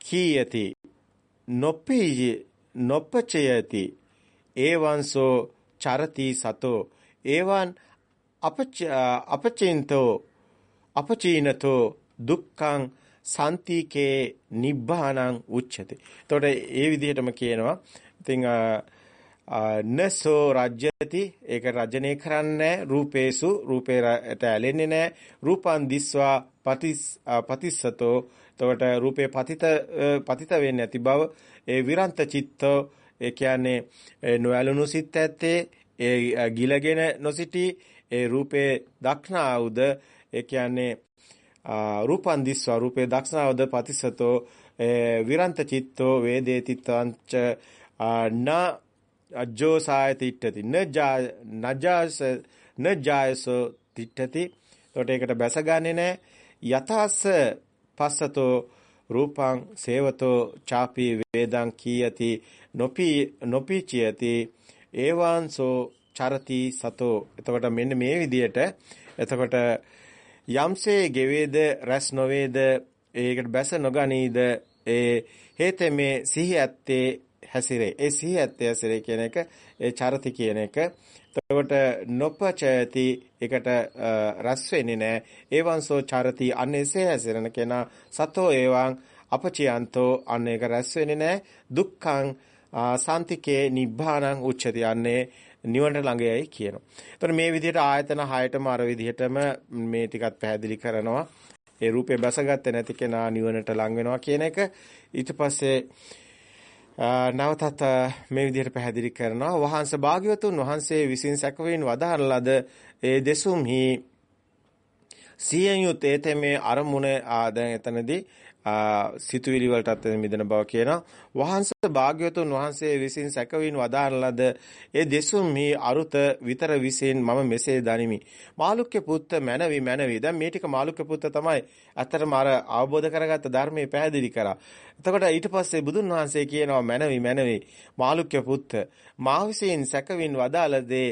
කීයති? නොප්පී නොපචයති. ඒවංසෝ චරති සතෝ. ඒවන් අපචින්තෝ අපචීනතෝ දුක්ඛං සන්තිකේ නිබ්බානං උච්චති. එතකොට ඒ විදිහටම කියනවා. ඉතින් නසෝ රජ්‍යති. ඒක රජනේ කරන්නේ රූපේසු රූපේට ඇලෙන්නේ නැහැ. රූපං දිස්වා පතිස් පතිස්සතෝ. එතකොට රූපේ පතිත පතිත වෙන්නේ නැති බව. ඒ විරන්ත චිත්තෝ. ඒ කියන්නේ නොඇලුණු සිත් ඇත්තේ. ඒ ගිලගෙන නොසිටි. ඒ රූපේ දක්නාවුද ඒ කියන්නේ රූපං දිස්වා රූපේ දක්ෂනාවද පතිසතෝ විරන්ත චිත්තෝ වේදේති තංච න අජ්ජෝ සාය තිට්ඨති න නජාස නජායස තිට්ඨති. එතකොට ඒකට බැසගන්නේ නැහැ යතස්ස පස්සතෝ රූපං සේවතෝ ചാපි වේදං කීයති නොපි නොපිචියති ඒවාන්සෝ චරති සතෝ. එතකොට මෙන්න මේ විදියට එතකොට යම්සේ ගෙවේද රැස් නොවේද ඒකට බැස නොගනීද ඒ හේතෙමේ සිහි ඇත්තේ හැසිරේ. ඒ සිහි ඇත්තේ හැසිරේ කියන එක ඒ චරති කියන එක. එතකොට නොපචයති ඒකට රැස් වෙන්නේ නැහැ ඒවංසෝ චරති අනේසේ හැසිරෙන කෙනා සතෝ ඒවං අපචයන්තෝ අන්න ඒක රැස් වෙන්නේ නැහැ දුක්ඛං සාන්තිකේ නිබ්බානං උච්චති. යන්නේ නිවනට ළඟයයි කියනවා. එතකොට මේ විදිහට ආයතන 6ටම අර විදිහටම මේ ටිකත් පැහැදිලි කරනවා. ඒ රූපේ බැසගත්තේ නැති කෙනා නිවනට ලං වෙනවා කියන එක. ඊට පස්සේ නවතත් මේ විදිහට පැහැදිලි කරනවා. වහන්ස භාග්‍යවතුන් වහන්සේ විසින් සැකවෙන් වදාහන ලද ඒ දෙසුම්හි සියෙන් යුත් ඒතෙමේ අරමුණ දැන් එතනදී සිතුවිලි වලටත් මිදෙන බව කියනවා. වහන්සේ භාග්‍යවතුන් වහන්සේ විසින් සැකවින් වදාරන ලද ඒ දෙසුම් මේ අරුත විතර විසින් මම මෙසේ දනිමි. මාළුක්‍ය පුත්ත මැනවි මැනවි. දැන් මේ ටික මාළුක්‍ය පුත්ත තමයි අතරම අර අවබෝධ කරගත්ත ධර්මයේ පැහැදිලි කරා. එතකොට ඊට පස්සේ බුදුන් වහන්සේ කියනවා මැනවි මැනවි මාළුක්‍ය පුත්ත මා විසින් සැකවින් වදාළ දේ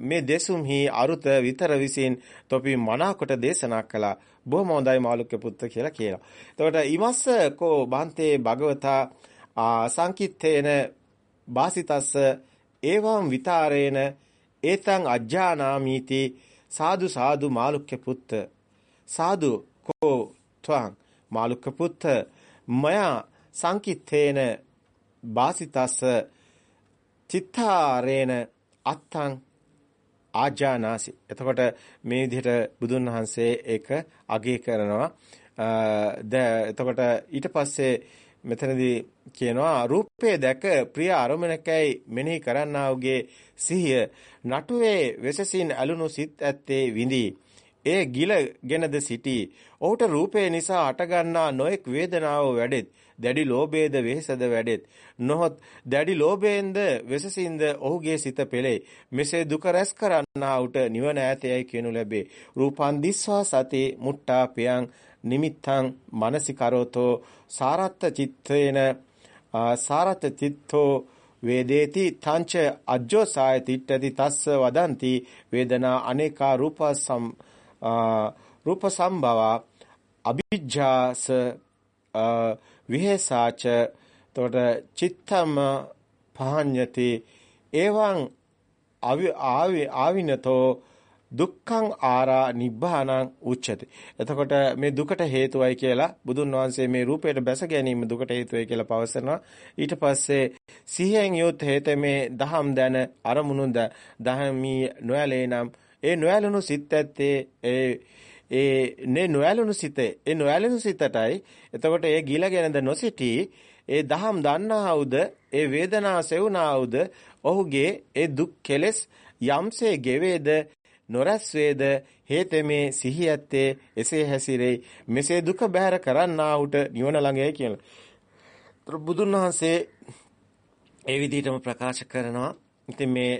මේ දෙසුම්හි අරුත විතර විසින් තොපි මනාකොට දේශනා කළා. බොහොම හොඳයි මාළුක්‍ය පුත්ත කියලා කියනවා. එතකොට ීමස්ස කෝ බන්තේ භගවතා සංකිත්තේන වාසිතස්ස එවං විතාරේන ඒතං අජ්ජානාමීති සාදු සාදු මාළුක්‍ය පුත්ත සාදු කෝ ත්වං මාළුක්‍ය පුත්ත මයා සංකිත්තේන වාසිතස්ස චිත්තාරේන අත්තං ආජානාසි. එතකොට මේ විදිහට බුදුන් වහන්සේ ඒක අගය කරනවා. ද එතකොට ඊට පස්සේ මෙතනදී කියනවා රූපේ දැක ප්‍රිය අරමුණකයි මෙනෙහි කරන්නාවුගේ සිහිය නටුවේ වෙසසින් ඇලුණු සිත් ඇත්තේ විඳී. ඒ ගිලගෙනද සිටී. ඔහුට රූපේ නිසා අටගන්නා නොඑක් වේදනාව වැඩෙත්. දැඩි ලෝභයේද වෙහෙසද වැඩෙත්. නොහොත් දැඩි ලෝභයෙන්ද වෙසසින්ද ඔහුගේ සිත පෙළේ. මෙසේ දුක රැස් කරන්නා උට නිවන ඈතයයි කියනු ලැබේ. රූපං දිස්වා සති මුට්ටා පයං නිමිත්තං මානසිකරෝතෝ සාරත්ත චිත්තේන සාරත්ත චිත්තෝ වේදේති තංච අජ්ජෝ සාය තිට්ඨති තස්ස වදಂತಿ වේදනා අනේකා රූපසම් රූප සම්භව අභිජ්ජාස විහෙසාච තොට චිත්තම පහඤ්ඤති එවං ආවි ආවිනතෝ දුක්ඛං ආරා නිබ්බානං උච්චති. එතකොට මේ දුකට හේතුවයි කියලා බුදුන් වහන්සේ මේ රූපයට බැස ගැනීම දුකට හේතුවයි කියලා පවසනවා. ඊට පස්සේ සිහියෙන් යොත් හේතමේ දහම් දැන අරමුණු දහමී නොයලේනම් ඒ නොයලුණු සිත් ඇත්තේ ඒ ඒ නේ නොයලුණු සිතේ ඒ නොයලුණු සිතටයි එතකොට ඒ ගිලගෙනද නොසිටී ඒ දහම් දන්නාවුද ඒ වේදනා සෙවුනාවුද ඔහුගේ ඒ දුක් කෙලෙස් යම්සේ ගෙවේද නොරැස් වේද හේතෙමේ සිහියත්තේ එසේ හැසිරෙයි මෙසේ දුක බැහැර කරන්නාහුට නිවන ළඟයි කියලා. බුදුන් වහන්සේ ඒ විදිහටම ප්‍රකාශ කරනවා. ඉතින් මේ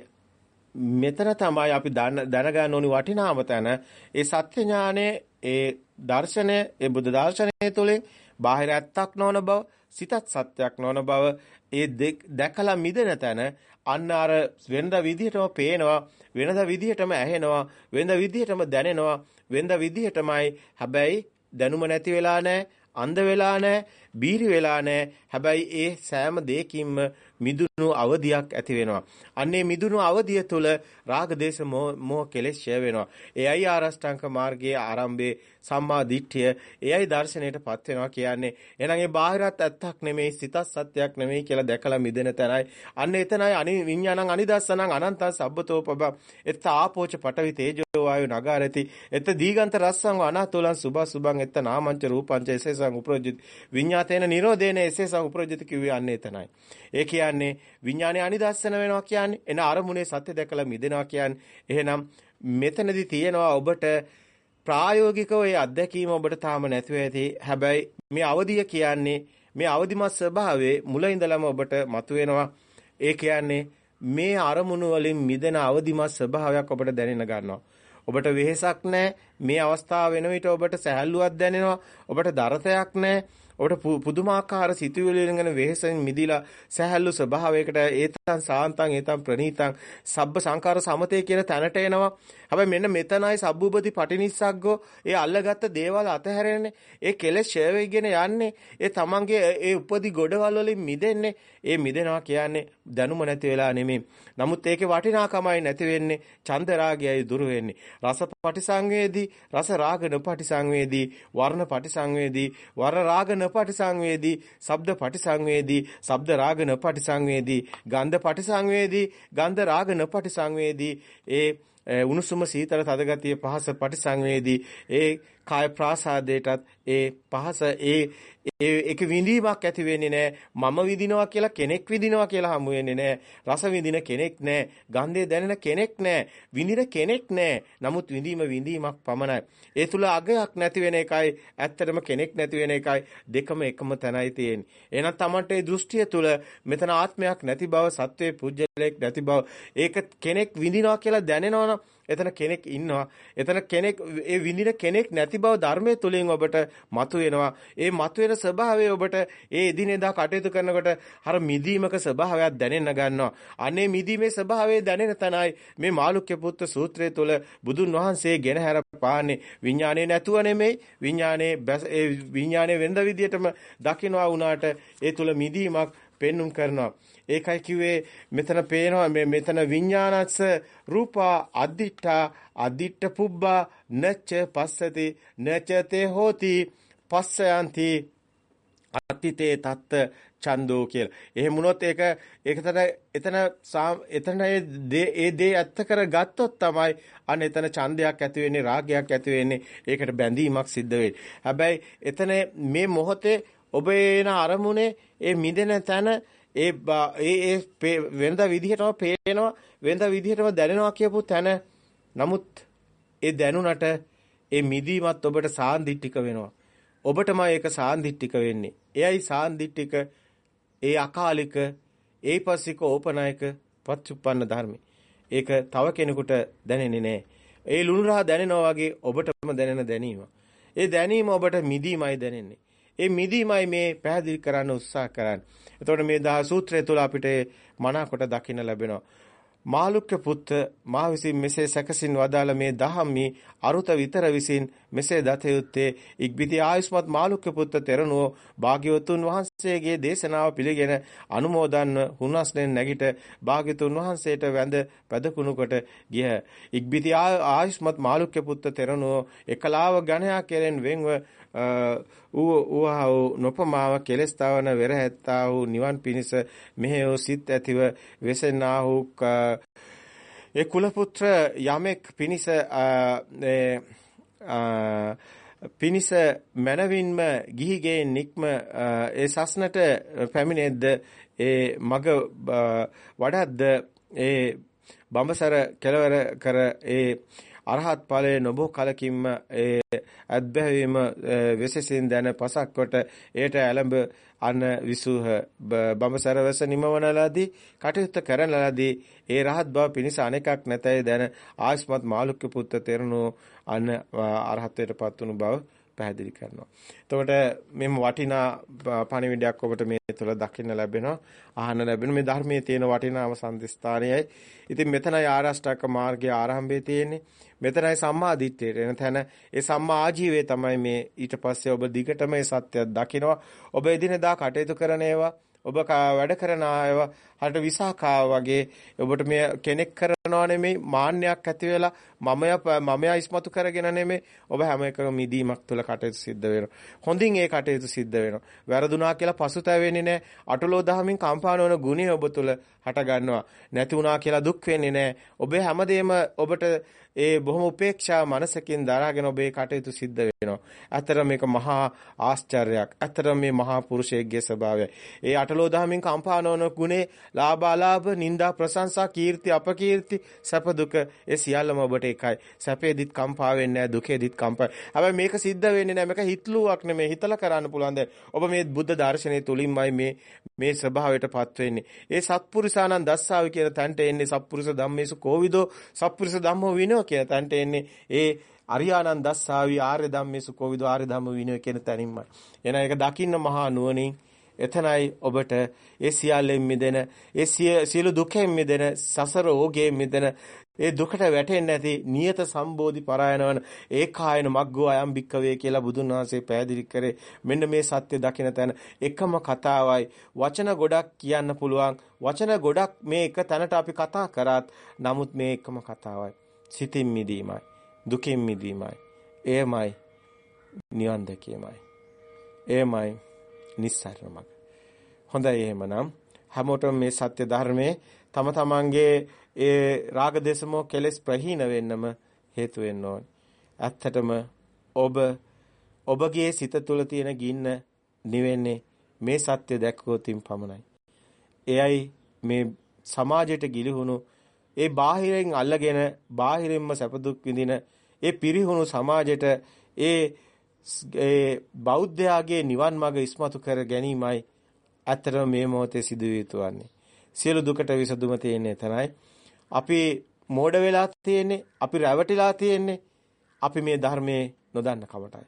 මෙතන තමයි අපි දැනගන්න ඕනි වටිනාම තැන. ඒ සත්‍ය ඥානයේ ඒ දර්ශනය ඒ බුද්ධ දර්ශනය තුළින් බාහිර ඇත්තක් නොවන බව සිතත් සත්‍යයක් නොවන බව ඒ දැකලා මිදෙන තැන අන්න අර වෙනද විදිහටම පේනවා වෙනද විදිහටම ඇහෙනවා වෙනද විදිහටම දැනෙනවා වෙනද විදිහටමයි. හැබැයි දැනුම නැති වෙලා නැහැ අන්ධ වෙලා නැහැ බීරි වෙලා නැහැ හැබැයි ඒ සෑම දෙයකින්ම මිදුණු අවදියක් ඇති වෙනවා. අන්නේ මිදුණු අවදිය තුළ රාග දේශ මොහ කෙලෙස් ඡය වෙනවා. එයයි ආරෂ්ඨාංග මාර්ගයේ ආරම්භයේ සම්මා දිට්ඨිය එයයි දර්ශනයටපත් වෙනවා කියන්නේ. එහෙනම් ඒ බාහිරත් ඇත්තක් නෙමෙයි සිතත් සත්‍යයක් නෙමෙයි කියලා දැකලා මිදෙන තැනයි. අන්න එතනයි අනි විඥානං අනිදස්සනං අනන්ත සබ්බතෝපබ එත්ත ආපෝච පටවි තේජෝ වායු නගාරති එත්ත දීගන්ත රස්සං අනාතුලං සුභ සුභං එත්ත නාමංච රූපංච එසේසං උපරජිත විඤ්ඤාතේන නිරෝධේන එසේසං උපරජිත කිව්වේ අන්න එතනයි. ඒ කියන්නේ විඥානේ අනිදස්සන වෙනවා කියන්නේ එන අරමුණේ සත්‍ය දැකලා මිදෙනවා කියන්නේ එහෙනම් මෙතනදී තියෙනවා ඔබට ප්‍රායෝගිකව ඒ අත්දැකීම ඔබට තාම නැතුව ඇති. හැබැයි මේ අවදිය කියන්නේ මේ අවදිමත් ස්වභාවයේ මුල ඉඳලම ඔබට මතුවෙනවා. ඒ කියන්නේ මේ අරමුණු වලින් මිදෙන අවදිමත් ස්වභාවයක් ඔබට දැනෙන්න ගන්නවා. ඔබට වෙහෙසක් නැහැ. මේ අවස්ථාව වෙන විට ඔබට සැහැල්ලුවක් දැනෙනවා. ඔබට දරතයක් නැහැ. ඔබට පුදුමාකාර සිතුවිලි වලින් වෙහෙසෙන් මිදිලා සහැල්ලු ස්වභාවයකට ඒතං සාන්තං ඒතං ප්‍රණීතං සබ්බ සංකාර සමතේ කියන තැනට එනවා. හැබැයි මෙන්න මෙතනයි සබ්බූපති පටිනිස්සග්ගෝ ඒ අල්ලගත්ත දේවල් අතහැරෙන්නේ. ඒ කෙලෙස් ෂය වෙගෙන යන්නේ. ඒ තමන්ගේ ඒ උපදි ගොඩවල් වලින් මිදෙන්නේ. ඒ මිදෙනවා කියන්නේ දැනුම නැති වෙලා නෙමෙයි. නමුත් ඒකේ වටිනාකමයි නැති වෙන්නේ. චන්ද රාගයයි දුර වෙන්නේ. රස පටිසංවේදී, රස රාග නොපටිසංවේදී, වර්ණ පටිසංවේදී, වර රාග නොපටිසංවේදී, ශබ්ද පටිසංවේදී, ශබ්ද රාග නොපටිසංවේදී, ගන්ධ පටිසංවේදී, ගන්ධ රාග නොපටිසංවේදී ඒ උණුසුම සීතල තදගතිය පහස පටිසංවේදී ඒ කාය ප්‍රාසාදයටත් ඒ පහස ඒ ඒක විඳීමක් ඇති වෙන්නේ නැහැ. මම විඳිනවා කියලා කෙනෙක් විඳිනවා කියලා හමු වෙන්නේ නැහැ. රස විඳින කෙනෙක් නැහැ. ගන්ධය දැනෙන කෙනෙක් නැහැ. විඳින කෙනෙක් නැහැ. නමුත් විඳීම විඳීමක් පමණයි. ඒ තුල අගයක් නැති වෙන එකයි ඇත්තටම කෙනෙක් නැති වෙන එකයි දෙකම එකම තැනයි තියෙන්නේ. එහෙනම් Tamante ඒ දෘෂ්ටිය තුල මෙතන ආත්මයක් නැති බව, සත්වයේ පුජ්‍යලයක් නැති බව, ඒක කෙනෙක් විඳිනවා කියලා දැනෙනවනම් එතන කෙනෙක් ඉන්නවා. එතන කෙනෙක් ඒ විඳින කෙනෙක් නැති බව ධර්මයේ තුලින් ඔබට මතුවෙනවා. ඒ මතුවෙන ස්වභාවය ඔබට ඒ එදිනෙදා කටයුතු කරනකොට අර මිදීමක ස්වභාවයක් දැනෙන්න ගන්නවා. අනේ මිදීමේ ස්වභාවය දැනෙන තනයි මේ මාළුක්‍ය පුත්‍ර සූත්‍රය තුල බුදුන් වහන්සේ ගෙනහැර පාන්නේ විඥානේ නැතුව නෙමෙයි විඥානේ ඒ විඥානේ වෙනද විදියටම දකින්නවා වුණාට ඒ තුල මිදීමක් පෙන්눔 කරනවා. ඒකයි කිව්වේ මෙතන පේනවා මේ මෙතන විඥානස්ස රූපා අද්දිඨා අද්දිඨ පුබ්බා නච්ච පස්සති නච්ච තේ හෝති පස්සයන්ති අත්තිතේ තත්ත චන්දෝ කියලා. එහෙම වුණොත් ඒක ඒකතර එතන එතන ඒ දේ ඇත්ත කර ගත්තොත් තමයි අන්න එතන ඡන්දයක් ඇති වෙන්නේ රාගයක් ඇති වෙන්නේ ඒකට බැඳීමක් සිද්ධ වෙන්නේ. හැබැයි එතන මේ මොහොතේ ඔබ එන අරමුණේ ඒ මිදෙන තැන ඒ ඒ ඒ වෙනදා විදිහටම පේනවා වෙනදා විදිහටම දැනෙනවා කියපු තැන නමුත් ඒ දැනුණට ඒ මිදීමත් ඔබට සාන්දිටික වෙනවා. ඔබටම ඒක සාන්දිටික වෙන්නේ. එයයි සාන්දිටික ඒ අකාලික ඒපසික ඕපනායක පච්චුප්පන්න ධර්මයි. ඒක තව කෙනෙකුට දැනෙන්නේ නැහැ. ඒ ලුණු රහ දැනෙනවා වගේ ඔබටම දැනෙන දැනීම. ඒ දැනීම ඔබට මිදීමයි දැනෙන්නේ. ඒ මිදීමයි මේ පැහැදිලි කරන්න උත්සාහ කරන්නේ. එතකොට මේ දහ සූත්‍රය තුළ අපිට මනාකොට දකින්න ලැබෙනවා. මාළුක්‍ය පුත්ත මා විසින් මෙසේ සැකසින් වදාළ මේ දහම්මි අරුත විතර විසින් මෙසේ දත යුත්තේ ඉක්බිති ආයුෂ්මත් මාළුක්‍ය පුත්ත තෙරණුව භාග්‍යවතුන් වහන්සේ වහන්සේගේ දේශනාව පිළිගෙන අනුමෝදන්ව හුනස්නෙන් නැගිට භාග්‍යතුන් වහන්සේට වැඳ පැදකුණු කොට ගිය ඉක්බිති ආයුෂ්මත් මාළුක්‍ය පුත්ත තෙරණුව එකලාව ගණයා කෙරෙන් වෙන්ව ඌ ඌහව නොපමාව කෙලස්තාවන වෙරහැත්තා වූ නිවන් පිණිස මෙහෙයෝ සිත් ඇතිව වෙසෙනා වූ ඒ කුලපුත්‍ර යමෙක් පිණිස පිනිස මනවින්ම ගිහිගේ නික්ම ඒ සස්නට පැමිණෙද්ද ඒ මග වඩද්ද ඒ බඹසර කෙලවර කර ඒ අරහත් ඵලයේ නොබෝ කලකින්ම ඒ අත්බැවීම විශේෂයෙන් දැන පසක් කොට එයට ඇලඹ අන විසුහ. බඹසරවස නිමවනලාදී කටයුත්ත කරනලාදී ඒ රහත් බව පිණිස අනෙකක් නැතයි දැන ආස්මත් මාළුක්‍ය පුත්ත තෙරණෝ අන අරහත්ත්වයට පත් වුණු බව පැහැදිලි කරනවා. එතකොට මෙම වටිනා පණිවිඩයක් ඔබට මේ තුළ දකින්න ලැබෙනවා, අහන්න ලැබෙනවා. මේ ධර්මයේ තියෙන වටිනාම සම්දිස්ථානයයි. ඉතින් මෙතනයි ආරෂ්ඨක මාර්ගයේ ආරම්භය තියෙන්නේ. මෙතනයි සම්මා දිට්ඨියට එන තැන ඒ සම්මා ආජීවය තමයි මේ ඊට පස්සේ ඔබ දිගටම මේ සත්‍යය දකිනවා. ඔබ එදිනෙදා කටයුතු කරන ඒවා ඔබ වැඩ කරන අයව හරට විසාකා වගේ ඔබට මේ කෙනෙක් කරනවා නෙමෙයි මාන්නයක් ඇති වෙලා මමයා මමයා ඉස්මතු කරගෙන නෙමෙයි ඔබ හැම එකම මිදීමක් තුළ කටයුතු සිද්ධ වෙනවා හොඳින් ඒ කටයුතු සිද්ධ වෙනවා වැරදුනා කියලා පසුතැවෙන්නේ නැහැ අටලෝ දහමින් කම්පාන වන ගුණය ඔබ තුළ හට ගන්නවා නැති වුණා කියලා දුක් වෙන්නේ නැහැ ඔබ හැමදේම ඔබට ඒ බොහොම උපේක්ෂා මනසකින් දරාගෙන ඔබේ කටයුතු සිද්ධ වෙනවා. ඇත්තට මේක මහා ආශ්චර්යයක්. ඇත්තට මේ මහා පුරුෂයෙක්ගේ ස්වභාවය. ඒ අටලෝ දහමින් කම්පා නොවන ගුණේ ලාභ අලාභ, නිന്ദා ප්‍රශංසා, කීර්ති අපකීර්ති, සැප දුක ඒ සියල්ලම ඔබට එකයි. සැපේදිත් කම්පා වෙන්නේ නැහැ, දුකේදිත් කම්පා. හැබැයි මේක සිද්ධ වෙන්නේ නැහැ. මේක හිතලුවක් නෙමෙයි. හිතලා කරන්න පුළුවන් දේ. ඔබ මේ බුද්ධ දර්ශනය තුලින්මයි මේ මේ ස්වභාවයටපත් වෙන්නේ. ඒ සත්පුරුෂානන් දස්සාවි කියන තැනට එන්නේ සත්පුරුෂ ධම්මේසු කෝවිදෝ සත්පුරුෂ ධම්මෝ විනෝ විනය කියන තැනට එන්නේ ඒ අරියානන් දස්සාවි ආර්ය ධම්මේසු කෝවිද ආර්ය ධම්ම විනය කියන තැනින්මයි. එන ඒක දකින්න මහා නුවණින් එතනයි ඔබට ඒ සියල්ලෙන් මිදෙන ඒ සියලු දුකෙන් මිදෙන සසර ඕගෙන් මිදෙන ඒ දුකට වැටෙන්නේ නැති නියත සම්බෝධි පරායනවන ඒකායන මග්ගෝ අයම් භික්කවේ කියලා බුදුන් වහන්සේ පැහැදිලි කරේ. මෙන්න මේ සත්‍ය දකින තැන. එකම කතාවයි. වචන ගොඩක් කියන්න පුළුවන්. වචන ගොඩක් මේ එක තැනට අපි කතා කරාත් නමුත් මේ එකම කතාවයි. සිතින් මිදීමයි. දුකින් මිදීමයි. එයමයි නිවන් දැකීමයි. එයමයි නිස්සාරණ මඟ හොඳයි එහෙමනම් හැමෝටම මේ සත්‍ය ධර්මයේ තම තමන්ගේ ඒ රාග දේශමෝ කෙලෙස් ප්‍රහීන වෙන්නම හේතු වෙන්න ඕනේ. ඇත්තටම ඔබ ඔබගේ සිත තුළ තියෙන ගින්න නිවෙන්නේ මේ සත්‍ය දැක්කොතින් පමණයි. එයයි මේ සමාජයට ගිලිහුණු ඒ බාහිරින් අල්ලගෙන බාහිරින්ම සැප දුක් විඳින ඒ පිරිහුණු සමාජයට ඒ ඒ බෞද්ධයාගේ නිවන් මඟ ඉස්මතු කර ගැනීමයි ඇත්තටම මේ මොහොතේ සිදුවිය යුතු වන්නේ. සියලු දුකට විසඳුම තියෙන්නේ එතනයි. අපි මෝඩ වෙලා තියෙන්නේ, අපි රැවටිලා තියෙන්නේ, අපි මේ ධර්මයේ නොදන්න කමටයි.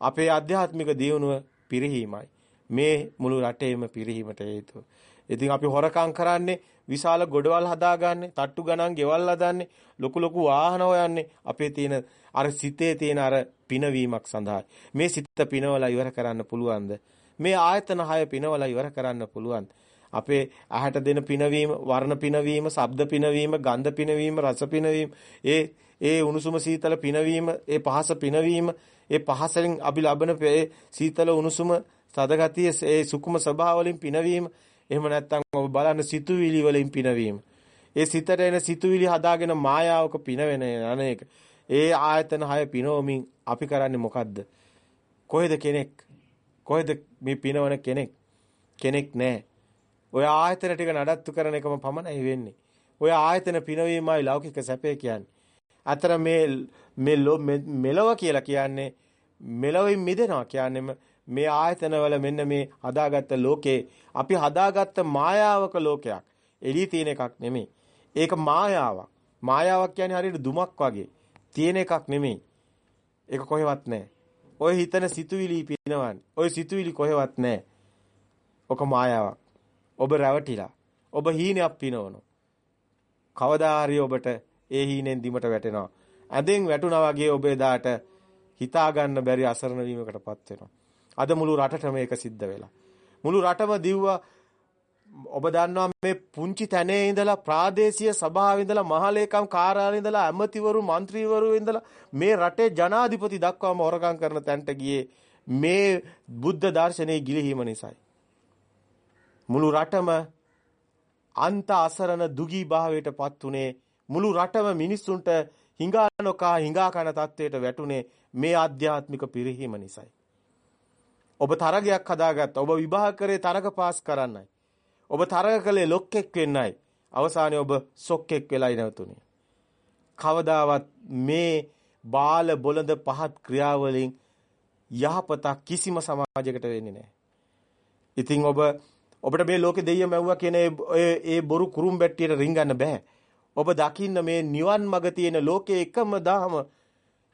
අපේ ආධ්‍යාත්මික දියුණුව පිරිහීමයි. මේ මුළු රටේම පිරිහීමට හේතුව. ඉතින් අපි හොරකම් කරන්නේ විශාල ගොඩවල් හදාගන්නේ, තට්ටු ගණන් ගෙවල් හදන්නේ, ලොකු ලොකු වාහන හොයන්නේ අපේ තියෙන අර සිතේ තියෙන අර පිනවීමක් සඳහා. මේ සිත පිනවලා ඉවර කරන්න පුළුවන්ද? මේ ආයතන හය පිනවලා ඉවර කරන්න පුළුවන්. අපේ ඇහැට දෙන පිනවීම, වර්ණ පිනවීම, ශබ්ද පිනවීම, ගන්ධ පිනවීම, රස පිනවීම, ඒ ඒ උණුසුම සීතල පිනවීම, ඒ පහස පිනවීම, ඒ පහසෙන් අපි ලබන සීතල උණුසුම සදගතිය ඒ සුකුම ස්වභාව වලින් පිනවීම එහෙම නැත්නම් ඔබ බලන්න සිතුවිලි වලින් පිනවීම. ඒ සිතට එන සිතුවිලි හදාගෙන මායාවක පිනවෙන අනේක. ඒ ආයතන හය පිනවමින් අපි කරන්නේ මොකද්ද? කොහෙද කෙනෙක්? කොහෙද මේ පිනවන කෙනෙක්? කෙනෙක් නැහැ. ඔය ආයතන ටික නඩත්තු කරන එකම පමණයි වෙන්නේ. ඔය ආයතන පිනවීමයි ලෞකික සැපේ කියන්නේ. අතර මේ මේ මෙලව කියලා කියන්නේ මෙලවින් මිදෙනවා කියන්නේම මේ ආයතනවල මෙන්න මේ හදාගත්ත ලෝකේ අපි හදාගත්ත මායාවක ලෝකයක්. එළී තියෙන එකක් නෙමෙයි. ඒක මායාවක්. මායාවක් කියන්නේ හරියට දුමක් වගේ. තියෙන එකක් නෙමෙයි. ඒක කොහෙවත් නැහැ. ඔය හිතන සිතුවිලි පිනවන්නේ. ඔය සිතුවිලි කොහෙවත් නැහැ. ඔක මායාවක්. ඔබ රැවටිලා. ඔබ හීනයක් පිනවනවා. කවදා හරි ඔබට ඒ හීනෙන් දිමට වැටෙනවා. ඇඳෙන් වැටුණා වගේ ඔබ එදාට හිතා ගන්න බැරි අසරණ වීමකටපත් වෙනවා. අද මුළු රටටම ඒක සිද්ධ වෙලා. මුළු රටම දිව්වා ඔබ දන්නවා මේ පුංචි තැනේ ඉඳලා ප්‍රාදේශීය සභාවේ ඉඳලා මහලේකම් කාර්යාලේ ඉඳලා ඇමතිවරු മന്ത്രിවරු ඉඳලා මේ රටේ ජනාධිපති දක්වාම හොරකම් කරන තැනට ගියේ මේ බුද්ධ දර්ශනයේ ගිලිහීම නිසායි. මුළු රටම අන්ත අසරණ දුගී භාවයට පත් උනේ මුළු රටම මිනිස්සුන්ට හිඟා නොකා හිඟා කන තත්වයට වැටුනේ මේ ආධ්‍යාත්මික පිරිහීම නිසායි. ඔබ තරගයක් හදාගත්තා. ඔබ විභාග කරේ තරග පාස් කරන්නයි. ඔබ තරග කළේ ලොක්ෙක් වෙන්නයි. අවසානයේ ඔබ සොක්ෙක් වෙලායි නැවතුනේ. කවදාවත් මේ බාල බොළඳ පහත් ක්‍රියාවලින් යහපතක් කිසිම සමාජයකට වෙන්නේ නැහැ. ඉතින් ඔබ ඔබට මේ ලෝකේ දෙයියම ඇව්වා කියන ඒ බොරු කුරුම් බැට්ටියට රිංගන්න බෑ. ඔබ දකින්න මේ නිවන් මඟ තියෙන ලෝකයේ එකම දහම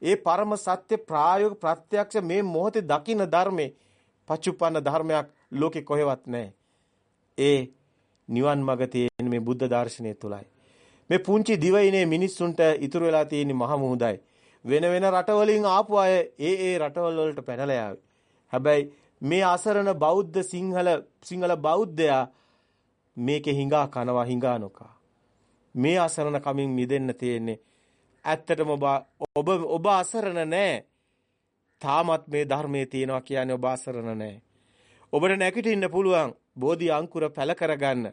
ඒ පරම සත්‍ය ප්‍රායෝගික ප්‍රත්‍යක්ෂ මේ මොහොතේ දකින්න ධර්මේ පච්චුප්පන්න ධර්මයක් ලෝකේ කොහෙවත් නැහැ. ඒ නිවන් මඟ තියෙන මේ බුද්ධ දර්ශනය තුලයි. මේ පුංචි දිවයිනේ මිනිස්සුන්ට ඉතුරු වෙලා තියෙන මහ මුහුදයි. වෙන වෙන රටවලින් ආපු අය ඒ ඒ රටවල් වලට පැනලා යාවි. හැබැයි මේ අසරණ බෞද්ධ සිංහල සිංහල බෞද්ධයා මේකේ හිඟා කනවා හිඟා නොකා. මේ අසරණ කමින් මිදෙන්න තියෙන්නේ. ඇත්තටම ඔබ ඔබ ඔබ අසරණ නෑ. තාමත් මේ ධර්මයේ තියෙනවා කියන්නේ ඔබ අසරණ නෑ. ඔබට නැගිටින්න පුළුවන් බෝධි අංකුර පැල කරගන්න.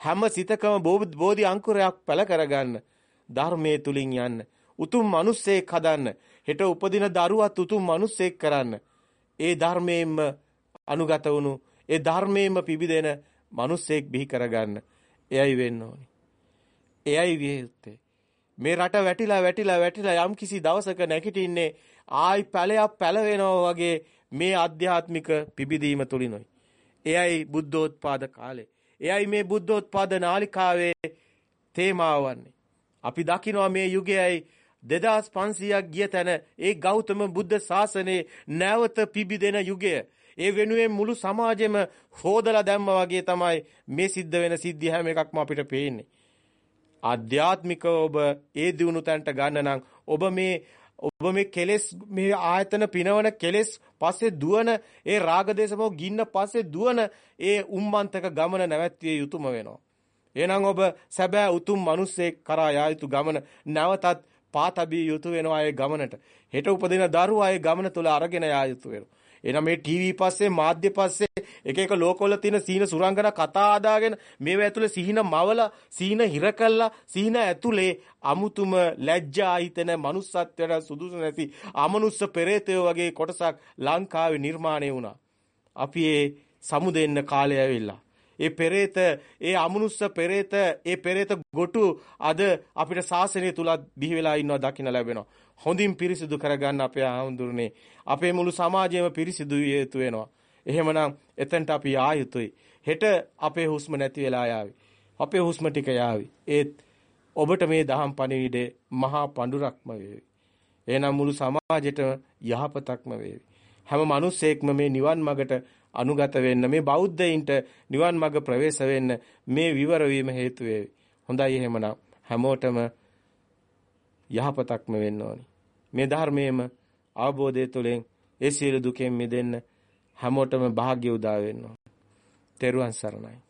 හැම සිතකම බෝධි අංකුරයක් පැල කරගන්න. ධර්මයේ තුලින් යන්න. උතුම් මිනිස්සෙක් හදන්න. හෙට උපදින දරුවත් උතුම් මිනිස්සෙක් කරන්න. ඒ ධර්මයෙන්ම අනුගත වුණු ඒ ධර්මයෙන්ම පිබිදෙන මිනිස්සෙක් බිහි කරගන්න. එයයි වෙන්න ඕනි. එයයි විය යුත්තේ. මේ රට වැටිලා වැටිලා වැටිලා යම් කිසි දවසක නැගිටින්නේ ආයි පැලයක් පැලවෙනවා වගේ මේ ආධ්‍යාත්මික පිබිදීම තුලිනුයි. එයයි බුද්ධෝත්පාද කාලේ. එයයි මේ බුද්ධෝත්පාද නාලිකාවේ තේමාව වන්නේ. අපි දකිනවා මේ යුගයයි 2500ක් ගිය තැන ඒ ගෞතම බුද්ධ ශාසනයේ නැවත පිබිදෙන යුගය. ඒ වෙනුවෙන් මුළු සමාජෙම හොදලා දැම්මා වගේ තමයි මේ සිද්ධ වෙන සිද්ධි හැම එකක්ම අපිට පේන්නේ. ආධ්‍යාත්මිකව ඔබ ඒ දිනු තැනට ගන්න නම් ඔබ මේ ඔබ මේ කෙලෙස් මේ ආයතන පිනවන කෙලෙස් පස්සේ දුවන ඒ රාගදේශමෝ ගින්න පස්සේ දුවන ඒ උම්මන්තක ගමන නැවැත්විය යුතුම වෙනවා. එහෙනම් ඔබ සැබෑ උතුම් මිනිස්සෙක් කරා යා යුතු ගමන නැවතත් පාතබිය යුතු වෙනවා ඒ ගමනට. හෙට උපදින දරුවා ඒ ගමන තුල අරගෙන යා යුතු වෙනවා. එහෙනම් මේ ටීවී පස්සේ මාධ්‍ය පස්සේ එක එක ලෝකවල තියෙන සීන සුරංගන කතා ආදාගෙන මේව ඇතුලේ සිහින මවලා සීන හිර කළා සීන ඇතුලේ අමුතුම ලැජ්ජා හිතෙන manussත්වයට සුදුසු නැති අමනුස්ස පෙරේතයෝ වගේ කොටසක් ලංකාවේ නිර්මාණය වුණා. අපි ඒ සමුදෙන්න කාලය ඇවිල්ලා. ඒ පෙරේත ඒ අමනුස්ස පෙරේත ඒ පෙරේත ගොටු අද අපිට ශාසනය තුලත් බිහි වෙලා ඉන්නවා දකින්න ලැබෙනවා. හොඳින් පිරිසිදු කරගන්න අපේ ආහඳුරනේ අපේ මුළු සමාජයම පිරිසිදු විය යුතු වෙනවා. එහෙමනම් එතනට අපි ආ යුතුයි. හෙට අපේ හුස්ම නැති වෙලා යාවි. අපේ හුස්ම ටික යාවි. ඒත් ඔබට මේ දහම් පණිවිඩේ මහා පඬුරක්ම වේවි. එහෙනම් මුළු සමාජෙට යහපතක්ම වේවි. හැම මිනිස්සෙක්ම මේ නිවන් මගට අනුගත වෙන්න මේ බෞද්ධයින්ට නිවන් මඟ ප්‍රවේශ වෙන්න මේ විවර වීම හේතු වේවි. හොඳයි එහෙමනම් හැමෝටම යහපතක්ම වෙන්න ඕනි. මේ ධර්මයේම අවබෝධය තුළින් ඒ සියලු දුකෙන් මිදෙන්න හැමෝටම වාග්ය උදා වෙන්න ඕන. තෙරුවන් සරණයි.